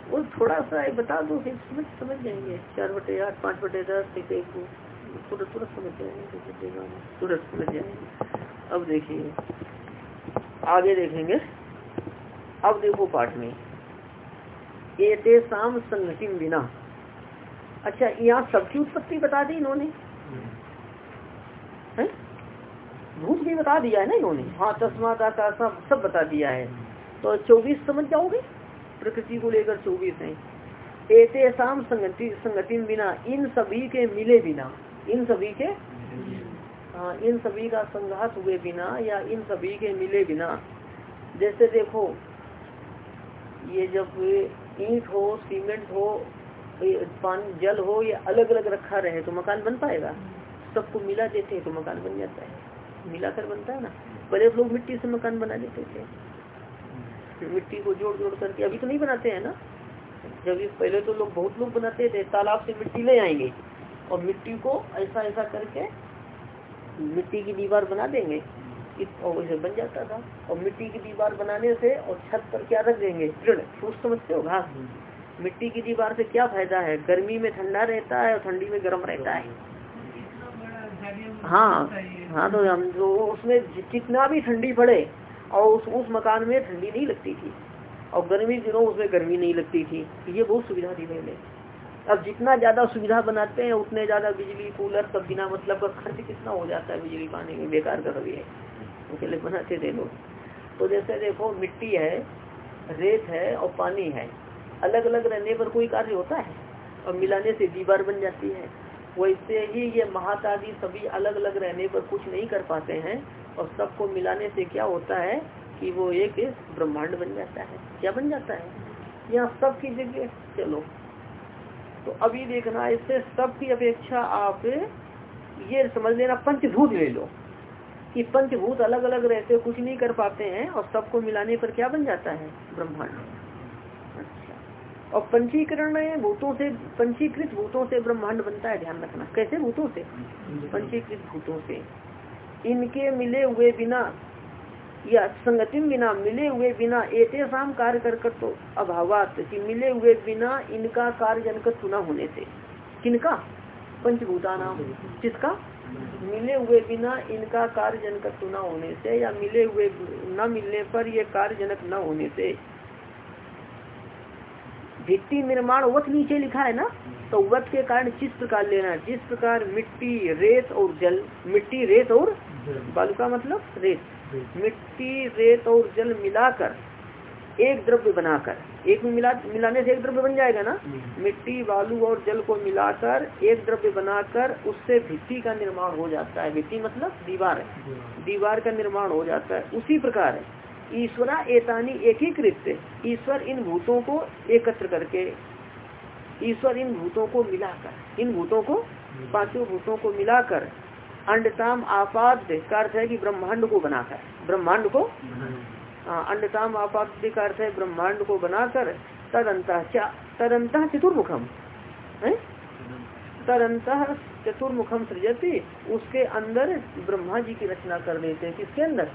वो थोड़ा सा बता दो, फिर समझ समझ जाएँगे। चार बटे आठ, पाँच बटे दस, एक एक तुरंत तुरंत समझ जाएँगे। तुरंत समझ जाएँगे। अब देखिए। आगे देखेंगे। अब देखो पाठ में। एते शाम संगति बिना अच्छा यहाँ सबकी उत्पत्ति बता दी इन्होंने। भूत भी बता दिया है ना इन्होंने? हाँ तस्मात का सब सब बता दिया है। तो चौबीस समझ जाओगे प्रकृति को लेकर चौबीस है। शाम संगति संगति बिना इन सभी के मिले बिना इन सभी के हाँ इन सभी का संघात हुए बिना या इन सभी के मिले बिना, जैसे देखो, ये जब ईट हो, सीमेंट हो पानी, जल हो, या अलग अलग रखा रहे तो मकान बन पाएगा? सबको मिला देते हैं तो मकान बन जाता है। मिलाकर बनता है ना? पहले लोग मिट्टी से मकान बना देते थे। मिट्टी को जोड़ जोड़ करके, अभी तो नहीं बनाते हैं ना? जब पहले तो लोग, बहुत लोग बनाते थे, तालाब से मिट्टी ले आएँगे। और मिट्टी को ऐसा ऐसा करके मिट्टी की दीवार बना देंगे और वैसे बन जाता था। और मिट्टी की दीवार बनाने से और छत पर क्या रख देंगे? समझते हो घास मिट्टी की दीवार से क्या फ़ायदा है? गर्मी में ठंडा रहता है और ठंडी में गर्म रहता है। हाँ हाँ तो हम जो उसमें जितना भी ठंडी पड़े, और उस उस मकान में ठंडी नहीं लगती थी। और गर्मी दिनों उसमें गर्मी नहीं लगती थी। ये बहुत सुविधा थी पहले अब जितना ज़्यादा सुविधा बनाते हैं, उतने ज़्यादा बिजली, कूलर सब बिना मतलब का खर्च कितना हो जाता है बिजली पाने में? बेकार का कभी है। बनाते थे लोग। तो जैसे देखो, मिट्टी है, रेत है और पानी है। अलग अलग रहने पर कोई कार्य होता है? और मिलाने से दीवार बन जाती है। वैसे ही ये महातादी सभी अलग अलग रहने पर कुछ नहीं कर पाते हैं। और सबको मिलाने से क्या होता है कि वो एक ब्रह्मांड बन जाता है। क्या बन जाता है? यहाँ सब की जगह चलो। तो अभी देखना इससे सब की अपेक्षा आप ये समझ लेना पंचभूत ले लो कि पंचभूत अलग अलग रहते कुछ नहीं कर पाते हैं और सबको मिलाने पर क्या बन जाता है? ब्रह्मांड। और पंचीकरण में भूतों से पंचीकृत भूतों से ब्रह्मांड बनता है ध्यान रखना। कैसे? भूतों से? पंचीकृत भूतों से। इनके मिले हुए बिना या संगति बिना मिले हुए बिना ऐसे शाम कार्य कर तो अभावात कि मिले हुए बिना इनका कार्य जनकत सुना होने से। किनका? पंचभूता नाम किसका? मिले हुए बिना इनका कार्य जनकत सुना होने से या मिले हुए न मिलने पर ये कार्य जनक न होने से। भित्ति निर्माण वत नीचे लिखा है ना? तो वत के कारण किस प्रकार लेना जिस प्रकार मिट्टी रेत और जल मिट्टी रेत और बालू का मतलब रेत। मिट्टी रेत और जल मिलाकर एक द्रव्य बनाकर एक मिला मिलाने से एक द्रव्य बन जाएगा ना? मिट्टी बालू और जल को मिलाकर एक द्रव्य बनाकर उससे भित्ति का निर्माण हो जाता है। भित्ति मतलब दीवार है। दीवार। का निर्माण हो जाता है। उसी प्रकार है। ईश्वरा एतानी एकीकृत ईश्वर इन भूतों को एकत्र करके ईश्वर इन भूतों को मिलाकर इन भूतों को पाँचों भूतों को मिलाकर अंडताम आपात का अर्थ है कि ब्रह्मांड को बनाकर, ब्रह्मांड को? हाँ अंडताम आपात का अर्थ है ब्रह्मांड को बनाकर तदंत तदंत चतुर्मुखम, है? तदंत चतुर्मुखम सृजती, उसके अंदर ब्रह्मा जी की रचना कर देते किसके अंदर?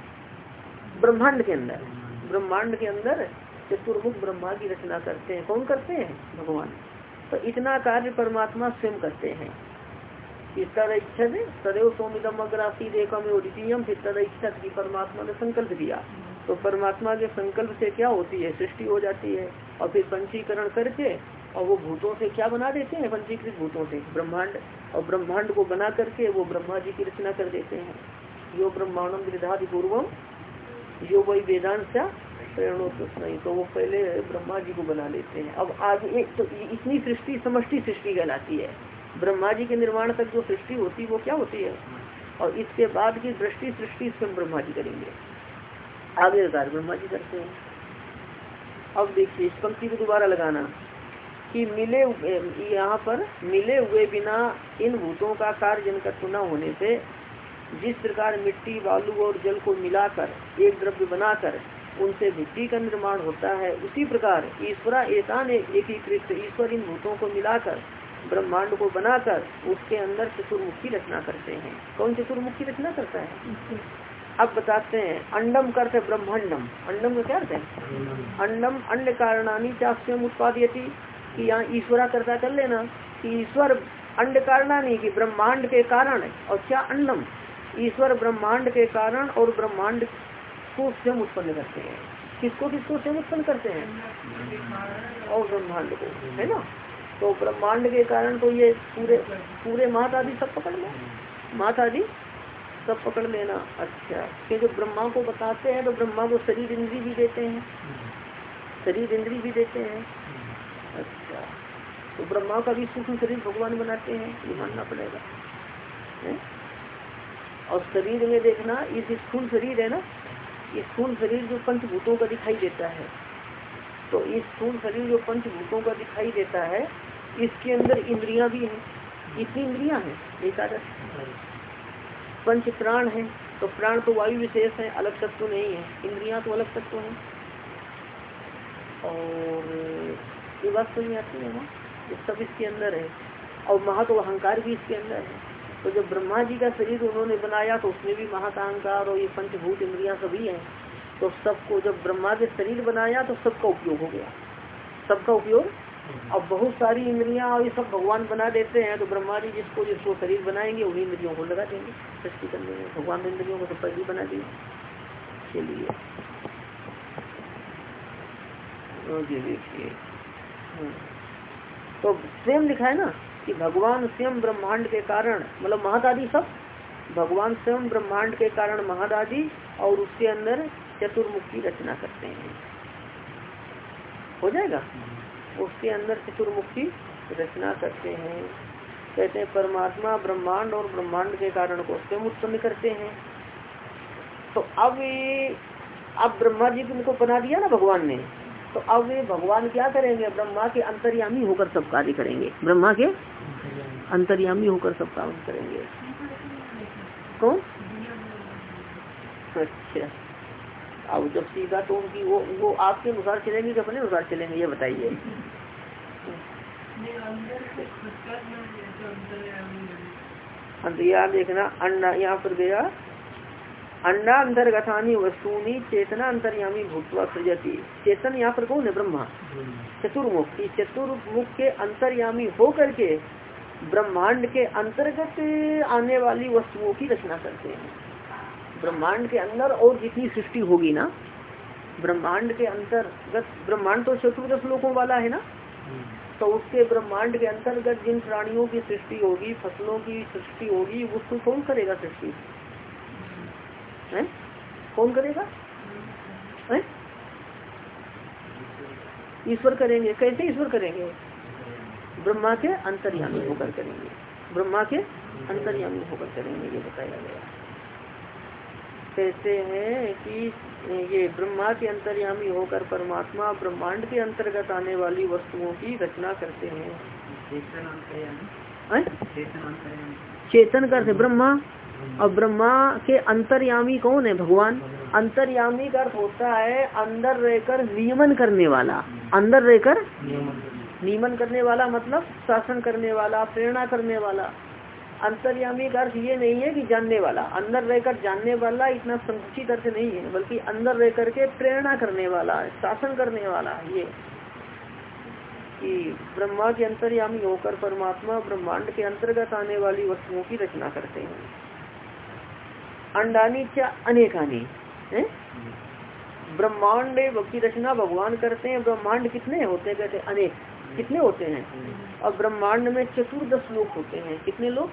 ब्रह्मांड के अंदर। ब्रह्मांड के अंदर चतुर्मुख ब्रह्मा की रचना करते हैं, कौन करते हैं? भगवान। तो इतना कार्य परमात्मा स्वयं करते हैं। तदैक्षत सदैव सोमिदम अग्रासी रेखा में ओडिटियम फिर तदैक्षत की परमात्मा ने संकल्प दिया। तो परमात्मा के संकल्प से क्या होती है? सृष्टि हो जाती है और फिर पंचीकरण करके और वो भूतों से क्या बना देते हैं? पंचीकृत भूतों से। ब्रह्मांड और ब्रह्मांड को बना करके वो ब्रह्मा जी की रचना कर देते हैं। यो ब्रह्मांडम विधाधि पूर्वम जो वही वेदांत प्रेरणोत्कृष्ट नहीं तो वो पहले ब्रह्मा जी को बना लेते हैं। अब आगे तो इतनी सृष्टि, समष्टि सृष्टि कहलाती है। ब्रह्मा जी के निर्माण तक जो सृष्टि होती है वो क्या होती है? और इसके बाद की दृष्टि, सृष्टि स्वयं ब्रह्मा जी करेंगे। आगे कार्य ब्रह्मा जी करते हैं। अब देखिए, इस पंक्ति को दोबारा लगाना कि मिले यहाँ पर मिले हुए बिना इन भूतों का कार्य जनकत्व न होने से, जिस प्रकार मिट्टी, बालू और जल को मिलाकर, एक द्रव्य बनाकर उनसे मिट्टी का निर्माण होता है, उसी प्रकार ईश्वरा एतान एकीकृत ईश्वर इन भूतों को मिलाकर ब्रह्मांड को बनाकर उसके अंदर चतुर्मुखी रचना करते हैं। कौन चतुर्मुखी रचना करता है? अब बताते हैं अंडम करते ब्रह्मांडम। अंडम का क्या अर्थ है? अंडम अंड कारणानी चाष्यम उत्पादयती कि यहाँ ईश्वरा करता कर लेना कि ईश्वर अंड कारणानी की ब्रह्मांड के कारण और क्या अंडम ईश्वर ब्रह्मांड के कारण और ब्रह्मांड को स्वयं उत्पन्न करते हैं। किसको किसको स्वयं उत्पन्न करते हैं? और ब्रह्मांड को है ना? तो ब्रह्मांड के कारण तो ये पूरे पूरे मात आदि सब पकड़ लो। मात आदि सब पकड़ लेना। अच्छा कि जो ब्रह्मा को बताते हैं तो ब्रह्मा को शरीर इंद्री भी देते हैं। शरीर इंद्री भी देते हैं। अच्छा तो ब्रह्मा का भी सूक्ष्म शरीर भगवान बनाते हैं, ये मानना पड़ेगा। है? और शरीर में देखना, ये स्थूल शरीर है ना, ये स्थूल शरीर जो पंचभूतों का दिखाई देता है। तो इस स्थूल शरीर जो पंचभूतों का दिखाई देता है इसके अंदर इंद्रियाँ भी हैं। कितनी इंद्रियाँ हैं, एकादश। पंच प्राण है तो प्राण तो वायु विशेष है, अलग तत्व नहीं है। इंद्रियाँ तो अलग तत्व है। और ये बात समझ आती है ना? ये सब इसके अंदर है। और महा तो अहंकार भी इसके अंदर है। तो जब ब्रह्मा जी का शरीर उन्होंने बनाया तो उसमें भी महाकांकार और ये पंचभूत इंद्रिया सभी हैं। तो सबको जब ब्रह्मा के शरीर बनाया तो सबका उपयोग हो गया। सबका उपयोग अब बहुत सारी इंद्रियाँ और ये सब भगवान बना देते हैं तो ब्रह्मा जी जिसको जिसको शरीर बनाएँगे उन्हीं इंद्रियों को लगा देंगे सृष्टि करने में। भगवान इंद्रियों को तो पहले बना दिए चलिए। देखिए। हाँ। तो स्वयं लिखा है ना कि भगवान स्वयं ब्रह्मांड के कारण मतलब महादादी सब भगवान स्वयं ब्रह्मांड के कारण महादादी और उसके अंदर चतुर्मुखी रचना करते हैं। हो जाएगा? उसके अंदर चतुर्मुखी रचना करते हैं। कहते हैं, परमात्मा ब्रह्मांड और ब्रह्मांड के कारण को स्वयं उत्पन्न करते हैं। तो अब अब ब्रह्मा जी को बना दिया ना भगवान ने तो अब वे भगवान क्या करेंगे? ब्रह्मा के अंतर्यामी होकर सब कार्य करेंगे। ब्रह्मा के अंतर्यामी होकर सब काम करेंगे। कौन? अच्छा। अब जब सीधा तो उनकी वो वो आपके अनुसार चलेंगे कि अपने अनुसार चलेंगे, ये बताइए। अंतरिया देखना, अन्ना, यहाँ पर गया। अंडा अंतर्गतानी वस्तुनी चेतना अंतर्यामी भूतवा सृजती। चेतन यहाँ पर कौन है? ब्रह्मा। चतुर्मुख। चतुर्मुख के अंतर्यामी हो करके ब्रह्मांड के अंतर्गत आने वाली वस्तुओं की रचना करते हैं। ब्रह्मांड के अंदर और जितनी सृष्टि होगी ना ब्रह्मांड के अंतर्गत ब्रह्मांड तो चतुर्दश लोगों वाला है ना? तो उसके ब्रह्मांड के अंतर्गत जिन प्राणियों की सृष्टि होगी फ़सलों की सृष्टि होगी उसको कौन करेगा सृष्टि? है? कौन करेगा? ईश्वर करेंगे। कैसे ईश्वर करेंगे? ब्रह्मा के अंतर्यामी होकर करेंगे। ब्रह्मा के अंतर्यामी होकर करेंगे ये बताया गया। कहते हैं कि ये ब्रह्मा के अंतर्यामी होकर परमात्मा ब्रह्मांड के अंतर्गत आने वाली वस्तुओं की रचना करते हैं। चेतन कर ब्रह्मा। और ब्रह्मा के अंतर्यामी कौन है भगवान? अंतर्यामी का अर्थ होता है अंदर रहकर नियमन करने वाला। अंदर रहकर नियमन करने वाला मतलब शासन करने वाला प्रेरणा करने वाला। अंतर्यामी का अर्थ ये नहीं है कि जानने वाला, अंदर रहकर जानने वाला इतना संकुचित अर्थ नहीं है, बल्कि अंदर रह करके प्रेरणा करने वाला शासन करने वाला ये। कि ब्रह्मा के अंतर्यामी होकर परमात्मा ब्रह्मांड के अंतर्गत आने वाली वस्तुओं की रचना करते हैं। अंडानी क्या अनेकानी, है? ब्रह्मांड की रचना भगवान करते हैं, ब्रह्मांड कितने होते हैं? कहते अनेक। कितने होते हैं? और ब्रह्मांड में चतुर्दश लोग होते हैं। कितने लोग?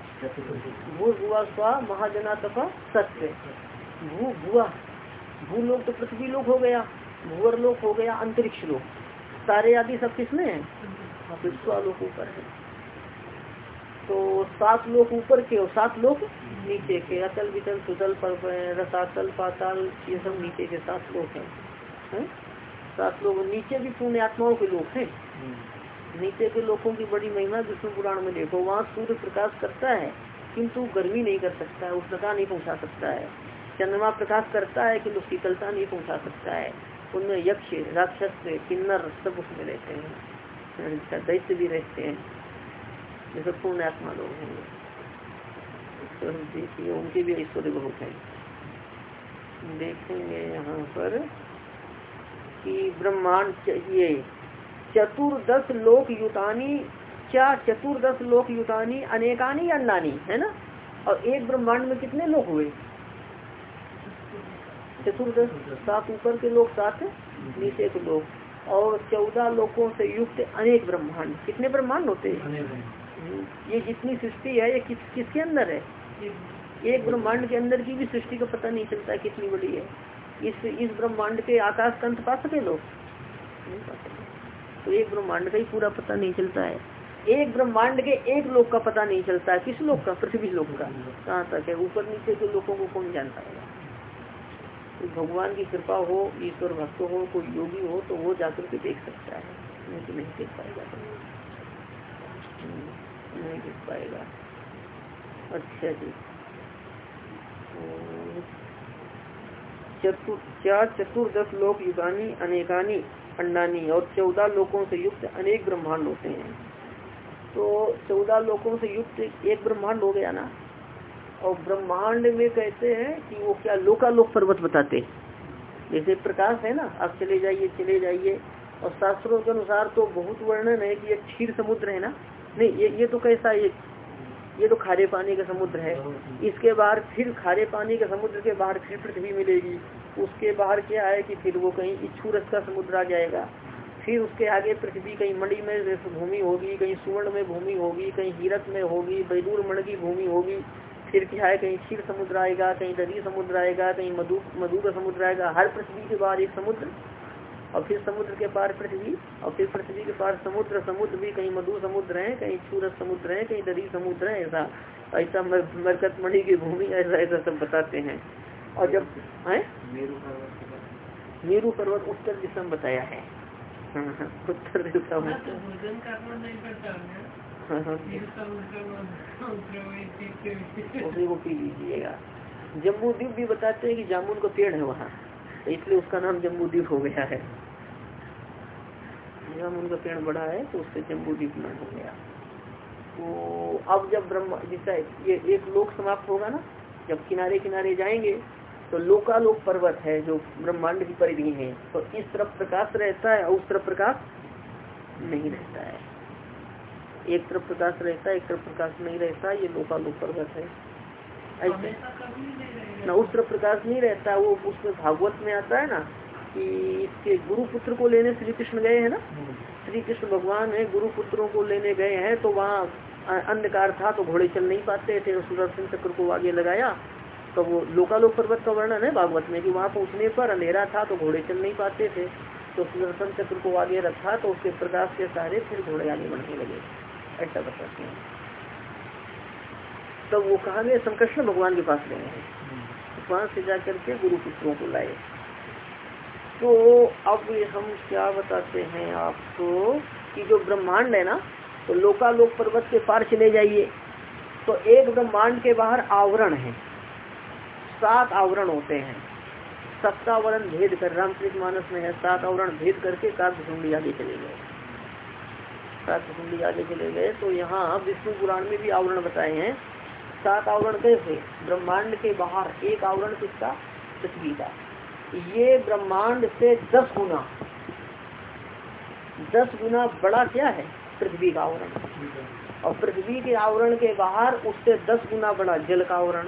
भू भुआ स्वा, महाजना तथा सत्य। भू भुआ भू लोग तो पृथ्वी लोग हो गया, भूवर लोग हो गया, अंतरिक्ष लोग सारे आदि सब किसमें है? लोग ऊपर है। तो सात लोग ऊपर के और सात लोग नीचे के। अतल वितल सुतल रसातल, पाताल, ये सब नीचे के सात लोग हैं। सात लोग, नीचे भी पुण्य आत्माओं के लोग हैं। नीचे के लोगों की बड़ी महिमा विष्णु पुराण में देखो, वहाँ सूर्य प्रकाश करता है, किंतु गर्मी नहीं कर सकता है, उष्णता नहीं पहुँचा सकता है। चंद्रमा प्रकाश करता है, किंतु शीतलता नहीं पहुँचा सकता है। उनमें यक्ष, राक्षस, किन्नर सब उसमें रहते हैं दैत्य भी रहते हैं। जैसे पूर्ण आत्मा लोग हैं। तो देखिए, उनके भी ऐश्वर्य बहुत है। देखेंगे यहाँ पर कि ब्रह्मांड चाहिए। चतुर्दश लोक युतानी क्या चतुर्दश लोक युतानी अनेकानी अन्नानी है ना? और एक ब्रह्मांड में कितने लोग हुए? चतुर्दश सात ऊपर के लोग सात नीचे के लोग और चौदह लोगों से युक्त अनेक ब्रह्मांड। कितने ब्रह्मांड होते हैं? ये जितनी सृष्टि है ये किस किसके अंदर है? एक ब्रह्मांड के अंदर की भी सृष्टि का पता नहीं चलता कितनी बड़ी है। इस इस ब्रह्मांड के आकाश कंत पा सके लोग? नहीं पा सके। तो एक ब्रह्मांड का ही पूरा पता नहीं चलता है। एक ब्रह्मांड के एक लोक का पता नहीं चलता है। किस लोक का? पृथ्वी लोक का। कहाँ तक है? ऊपर नीचे के लोगों को कौन जानता है? तो भगवान की कृपा हो, ईश्वर भक्त हो, कोई योगी हो तो वो जाकर के देख सकता है। नहीं तो नहीं देख पाएगा। नहीं देख पाएगा। अच्छा जी। चतुर चार चतुर्दश लोक युगानी, अनेकानी अंडानी और चौदह लोगों से युक्त अनेक ब्रह्मांड होते हैं। तो चौदह लोगों से युक्त एक ब्रह्मांड हो गया ना? और ब्रह्मांड में कहते हैं कि वो क्या लोकालोक पर्वत बताते जैसे प्रकाश है ना, आप चले जाइए चले जाइए। और शास्त्रों के अनुसार तो बहुत वर्णन है कि ये क्षीर समुद्र है ना? नहीं, ये ये तो कैसा ये ये तो खारे पानी का समुद्र है। इसके बाहर फिर खारे पानी के समुद्र के बाहर फिर पृथ्वी मिलेगी। उसके बाहर क्या है कि फिर वो कहीं इच्छू रस का समुद्र आ जाएगा। फिर उसके आगे पृथ्वी कहीं मणि में भूमि होगी, कहीं सुवर्ण में भूमि होगी, कहीं हीरक में होगी, बैदूर मण की भूमि होगी। फिर क्या है, कहीं क्षीर समुद्र आएगा, कहीं दरी समुद्र आएगा, कहीं मधु मधु का समुद्र आएगा। हर पृथ्वी के बाद एक समुद्र और फिर समुद्र के पार पृथ्वी और फिर पृथ्वी के पार समुद्र समुद्र भी कहीं मधु समुद्र है कहीं सूरज समुद्र है कहीं दरी समुद्र है ऐसा ऐसा मरकत मणि की भूमि ऐसा ऐसा सब बताते हैं। और जब है? मेरू पर्वत। उत्तर दिशा में बताया है। हाँ, हाँ, उत्तर दिशा में। वो पी लीजिएगा। जम्मू द्वीप भी बताते हैं कि जामुन का पेड़ है वहाँ। इसलिए उसका नाम जम्बू द्वीप हो गया है। जामुन का पेड़ बड़ा है तो उससे जम्बू द्वीप नाम हो गया। तो अब जब ब्रह्म जैसा ये एक लोक समाप्त होगा ना, जब किनारे किनारे जाएँगे तो लोकालोक पर्वत है जो ब्रह्मांड की परिधि है। तो इस तरफ़ प्रकाश रहता है और उस तरफ़ प्रकाश नहीं रहता है। एक तरफ़ प्रकाश रहता है, एक तरफ़ प्रकाश नहीं रहता, ये लोकालोक पर्वत है। ऐसे। न उस तरफ़ प्रकाश नहीं रहता वो उसमें भागवत में आता है ना कि इसके गुरु पुत्र को लेने श्री कृष्ण गए हैं ना? श्री कृष्ण भगवान है गुरु पुत्रों को लेने गए हैं तो वहाँ अंधकार था तो घोड़े चल नहीं पाते थे सुदर्शन चक्र को आगे लगाया। तो वो लोकालोक पर्वत का वर्णन है भागवत में कि वहाँ पहुँचने पर अंधेरा था तो घोड़े चल नहीं पाते थे। तो सुदर्शन चक्र को आगे रखा तो उसके प्रकाश के सहारे फिर घोड़े आगे बढ़ने लगे। ऐसा बताते हैं। तब वो कहा गए संकृष्ण भगवान के पास गए हैं। वहाँ से जा करके गुरु पुत्रों को लाए तो अब हम क्या बताते हैं आपको कि जो ब्रह्मांड है ना तो लोकालोक पर्वत के पार चले जाइए। तो एक ब्रह्मांड के बाहर आवरण है। सात आवरण होते हैं। सप्तावरण भेद कर रामचरित मानस में है। सात आवरण भेद करके झुंडी आगे चले गए। झुंडी आगे चले गए। तो यहाँ विष्णु पुराण में भी आवरण बताए हैं। सात आवरण कैसे ब्रह्मांड के बाहर एक आवरण किसका पृथ्वी का ये ब्रह्मांड से दस गुना दस गुना बड़ा क्या है? पृथ्वी का आवरण। और पृथ्वी के आवरण के बाहर उससे दस गुना बड़ा जल का आवरण,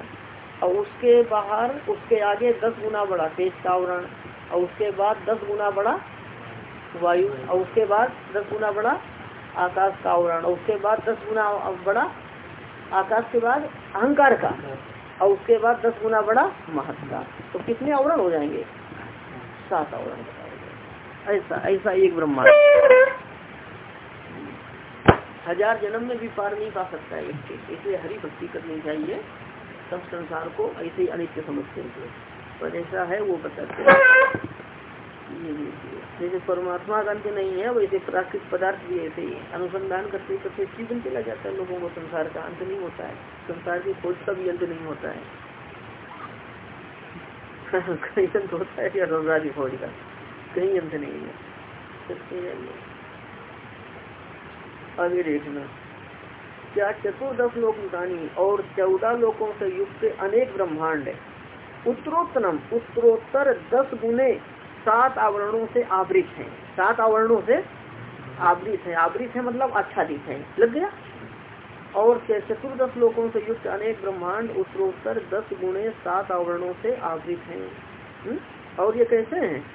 और उसके बाहर उसके आगे दस गुना बड़ा तेज का आवरण, और उसके बाद दस गुना बड़ा वायु, और उसके बाद दस गुना बड़ा आकाश का आवरण, और उसके बाद दस गुना बड़ा आकाश के बाद अहंकार का, और उसके बाद दस गुना बड़ा महत्व का तो कितने आवरण हो जाएँगे? सात आवरण ऐसा ऐसा एक ब्रह्मांड। हज़ार जन्म में भी पार नहीं पा सकता है इसके। इसलिए हरी भक्ति करनी चाहिए। सब संसार को ऐसे ही अनित्य समझते हैं। पर ऐसा है, वो बताते हैं जैसे परमात्मा का अंत नहीं है वैसे प्राकृतिक पदार्थ भी ऐसे ही अनुसंधान करते करते जीवन चला जाता है लोगों को संसार का अंत नहीं होता है संसार की खोज का भी अंत नहीं होता है कहीं अंत होता है या रोजा की खोज का कहीं अंत नहीं है आगे देखना क्या चतुर्दश लोक युगानी और चौदह लोकों से युक्त अनेक ब्रह्मांड है उत्तरोत्तरम उत्तरोत्तर दस गुने सात आवरणों से आवृत है। सात आवरणों से आवृत है। आवृत है मतलब आच्छादित है। लग गया? और चतुर्दश लोगों से युक्त अनेक ब्रह्मांड उत्तरोत्तर दस गुणे सात आवरणों से आवृत है। हम्म? और ये कैसे हैं?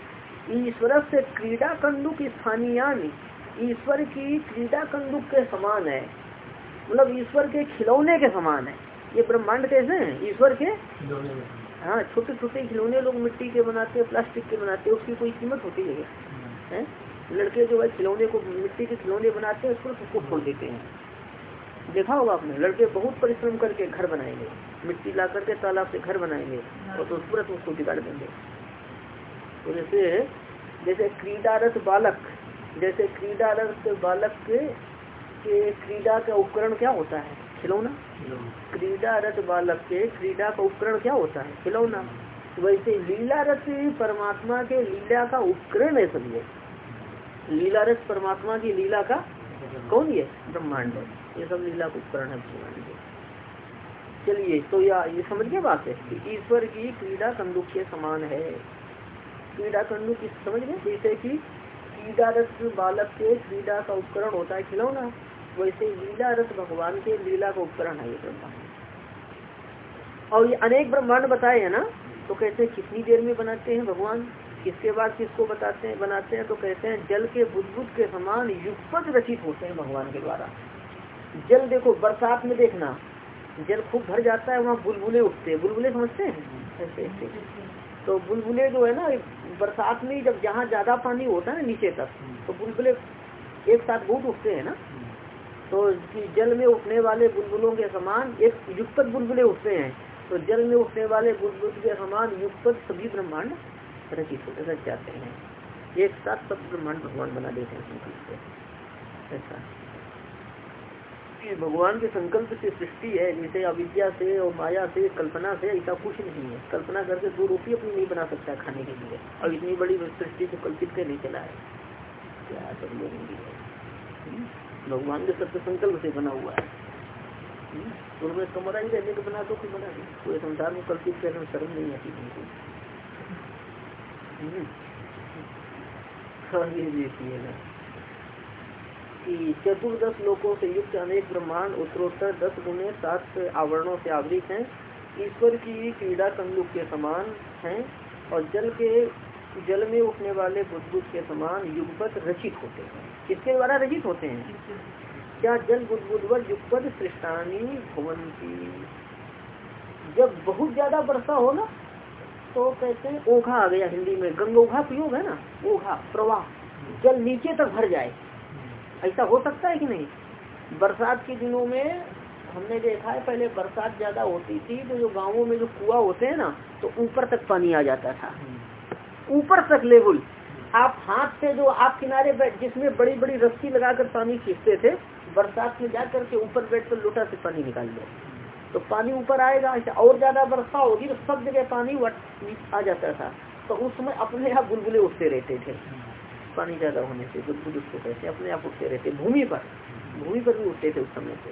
ईश्वर से क्रीडा कंदुक स्थानीय ईश्वर की क्रीडा कंदुक के समान है। मतलब ईश्वर के खिलौने के समान है। ये ब्रह्मांड कैसे हैं? ईश्वर के हाँ छोटे छोटे खिलौने लोग मिट्टी के बनाते हैं, प्लास्टिक के बनाते हैं, उसकी कोई कीमत होती है। लड़के जो है खिलौने को, मिट्टी के खिलौने बनाते हैं, उसको खोल देते हैं। देखा होगा आपने, लड़के बहुत परिश्रम करके घर बनाएँगे। मिट्टी ला करके तालाब से घर बनाएँगे और तो तुरंत उसको बिगाड़ देंगे। तो जैसे जैसे क्रीडारत बालक, जैसे क्रीडारत बालक के क्रीडा का उपकरण क्या होता है? खिलौना? क्रीडा रथ बालक के क्रीडा का उपकरण क्या होता है? खिलौना। वैसे लीला रथ परमात्मा के लीला का उपकरण है समझे लीला रथ परमात्मा की लीला का कौन ये? ब्रह्मांड ये सब लीला का उपकरण है ब्रह्मांड चलिए तो या ये समझ गए बात? है कि ईश्वर की क्रीड़ा कंदुक के समान है। क्रीड़ा कंदुक समझ गए? जैसे कि क्रीडा रस बालक के क्रीडा का उपकरण होता है खिलौना। वैसे लीला रस भगवान के लीला का उपकरण है ये ब्रह्मांड। और ये अनेक ब्रह्मांड बताए है ना तो कहते हैं, कितनी देर में बनाते हैं भगवान? इसके बाद किसको बताते हैं, बनाते हैं? तो कहते हैं, जल के बुद्ध के समान युगपद रचित होते हैं भगवान के द्वारा। जल देखो, बरसात में देखना, जल खूब भर जाता है, वहाँ बुलबुले उठते हैं। बुलबुले समझते हैं? ऐसे ऐसे। तो बुलबुले जो है ना बरसात में जब जहाँ ज़्यादा पानी होता है ना नीचे तक तो बुलबुले एक साथ बहुत उठते हैं ना। तो जल में उठने वाले बुलबुलों के समान एक युगपत बुलबुले उठते हैं। तो जल में उठने वाले बुलबुल के समान युगपत सभी ब्रह्मांड रचित रच जाते हैं। एक साथ सब ब्रह्मांड भगवान बना देते हैं संकल्प से। ऐसा। भगवान के संकल्प से सृष्टि है। जैसे अविद्या से और माया से, कल्पना से, ऐसा कुछ नहीं है। कल्पना करके दो रोटी अपनी नहीं बना सकता खाने के लिए। और इतनी बड़ी सृष्टि को कल्पित कर नहीं चला है क्या सब लोग? भगवान के सत्य संकल्प से बना हुआ है। तो उनमें कमरा ही रहने को बना दो कि बना दो पूरे संसार में कल्पित करने में शर्म नहीं आती उनको हम्म। हाँ चतुर्दश लोकों से युक्त अनेक ब्रह्मांड उत्तरोत्तर दस गुणे सात आवरणों से आवृत हैं। ईश्वर की क्रीड़ा कंदुक के समान हैं और जल के, जल में उठने वाले बुद्ध के समान युगपत रचित होते हैं। किसके द्वारा रचित होते हैं? क्या जल बुद्ध युगपत सृष्टानी भवंती? जब बहुत ज़्यादा वर्षा हो ना तो कहते हैं, ओघा आ गया हिंदी में। गंगोघा प्रयोग है ना? ओघा, प्रवाह। जल नीचे तक भर जाए। ऐसा हो सकता है कि नहीं? बरसात के दिनों में हमने देखा है, पहले बरसात ज़्यादा होती थी तो जो गाँवों में जो कुआ होते हैं ना तो ऊपर तक पानी आ जाता था। ऊपर तक लेवल आप हाथ से जो आप किनारे बैठ जिसमें बड़ी बड़ी रस्सी लगाकर पानी खींचते थे बरसात में जाकर के ऊपर बैठ कर लोटा से पानी निकाल लो। तो पानी ऊपर आएगा और ज़्यादा वर्षा होगी तो सब जगह पानी आ जाता था। तो उस समय अपने आप बुलबुले उठते रहते थे। पानी ज़्यादा होने से बुद्धि उसको कहते अपने आप उठते रहते। भूमि पर भूमि पर भी उठते थे उस समय से।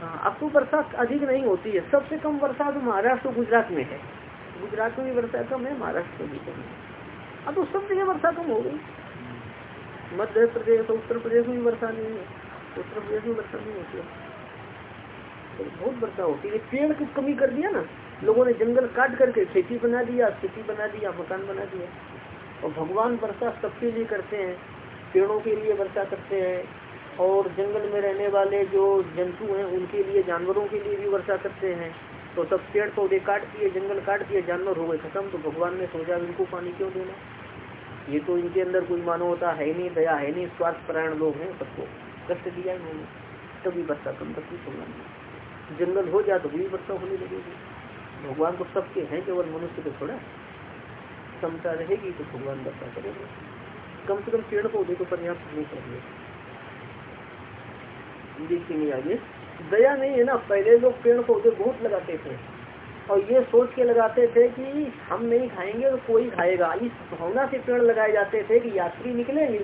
हाँ, अब तो बरसात अधिक नहीं होती है। सबसे कम वर्षा तो महाराष्ट्र गुजरात में है। गुजरात में भी वर्षा कम है, महाराष्ट्र में भी कम है। अब तो सब जगह वर्षा कम हो गई। मध्य प्रदेश और उत्तर प्रदेश में भी वर्षा नहीं है उत्तर प्रदेश में वर्षा नहीं होती है। तो बहुत वर्षा होती है। पेड़ की कमी कर दिया ना, लोगों ने जंगल काट करके खेती बना दिया खेती बना दिया, मकान बना दिया। और भगवान वर्षा सबके लिए करते हैं, पेड़ों के लिए वर्षा करते हैं। और जंगल में रहने वाले जो जंतु हैं, उनके लिए, जानवरों के लिए भी वर्षा करते हैं। तो सब पेड़ पौधे काट दिए, जंगल काट दिए, जानवर हो गए खत्म। तो भगवान ने सोचा इनको पानी क्यों देना? ये तो इनके अंदर कोई मानवता है नहीं, दया है नहीं, स्वार्थ परायण लोग हैं, सबको कष्ट दिया इन्होंने। तभी वर्षा कम करती भगवान जंगल हो जाए तो वही वर्षा होने लगेगी। भगवान तो सबके हैं, केवल मनुष्य को थोड़ा क्षमता रहेगी तो भगवान दर्शा करेगा। कम से कम पेड़ पौधे को पर्याप्त नहीं चाहिए। देखेंगे आगे। दया नहीं है ना, पहले लोग पेड़ पौधे बहुत लगाते थे। और ये सोच के लगाते थे कि हम नहीं खाएँगे तो कोई खाएगा। इस भावना से पेड़ लगाए जाते थे कि यात्री निकलेंगे,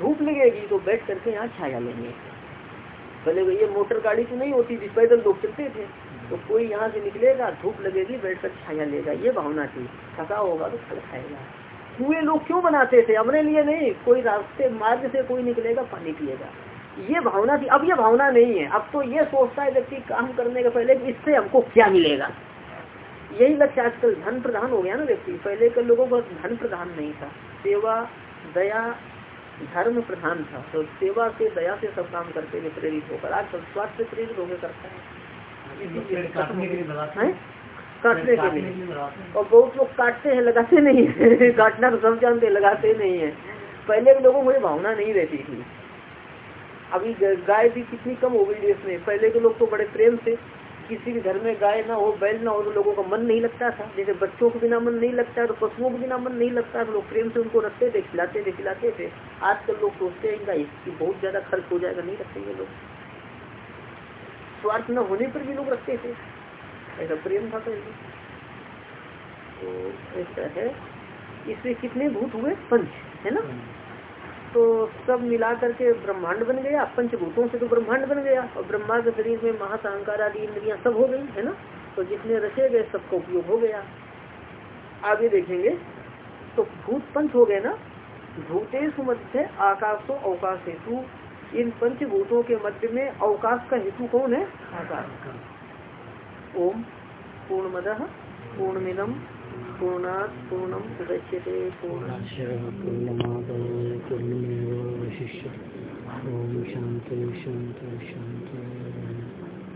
धूप लगेगी तो बैठ करके यहाँ छाया लेंगे। पहले ये मोटर गाड़ी तो नहीं होती थी, पैदल लोग चलते थे। तो कोई यहाँ से निकलेगा, धूप लगेगी, बैठ कर छाया लेगा। ये भावना थी। थका होगा तो फल खाएगा। कुएँ लोग क्यों बनाते थे? अपने लिए नहीं। कोई रास्ते, मार्ग से कोई निकलेगा, पानी पिएगा। ये भावना थी अब ये भावना नहीं है। अब तो ये सोचता है व्यक्ति काम करने के पहले इससे हमको क्या मिलेगा? यही लक्ष्य आजकल धन प्रधान हो गया ना व्यक्ति। पहले के लोगों को धन प्रधान नहीं था। सेवा दया धर्म प्रधान था। तो सेवा से दया से सब काम करते हुए प्रेरित होकर आज सब स्वास्थ्य से प्रेरित होकर करता है। काटने के लिए और बहुत लोग काटते हैं लगाते नहीं है। काटना तो सब जानते लगाते नहीं है। पहले के लोगों को भावना नहीं रहती थी। अभी गाय भी कितनी कम हो गई देश में। पहले के लोग तो बड़े प्रेम से किसी के घर में गाय ना हो, बैल ना हो तो लोगों का मन नहीं लगता था। जैसे बच्चों को बिना मन नहीं लगता तो पशुओं के बिना मन नहीं लगता तो लोग प्रेम से उनको रखते थे, खिलाते थे खिलाते थे। आजकल लोग सोचते हैं, इनका बहुत ज़्यादा खर्च हो जाएगा, नहीं रखेंगे लोग। स्वार्थ न होने पर भी लोग रखते थे। ऐसा प्रेम था पहले तो ऐसा है। इससे कितने भूत हुए? पंच, है ना? तो सब मिला करके ब्रह्मांड बन गया पंचभूतों से तो ब्रह्मांड बन गया और ब्रह्मा के शरीर में महासंकार आदि इंद्रिया सब हो गई है ना? तो जितने रचे गए सबका उपयोग हो गया। आगे देखेंगे। तो भूत पंच हो गए ना? भूतेश मध्य आकाशो अवकाश हेतु। इन पंचभूतों के मध्य में अवकाश का हेतु कौन है? आकाश ओम पूर्ण मद पूर्ण मिलम पूर्णात पूर्ण पूर्णमादाय पूर्णमेव शिष्य ओम शांति शांति शांति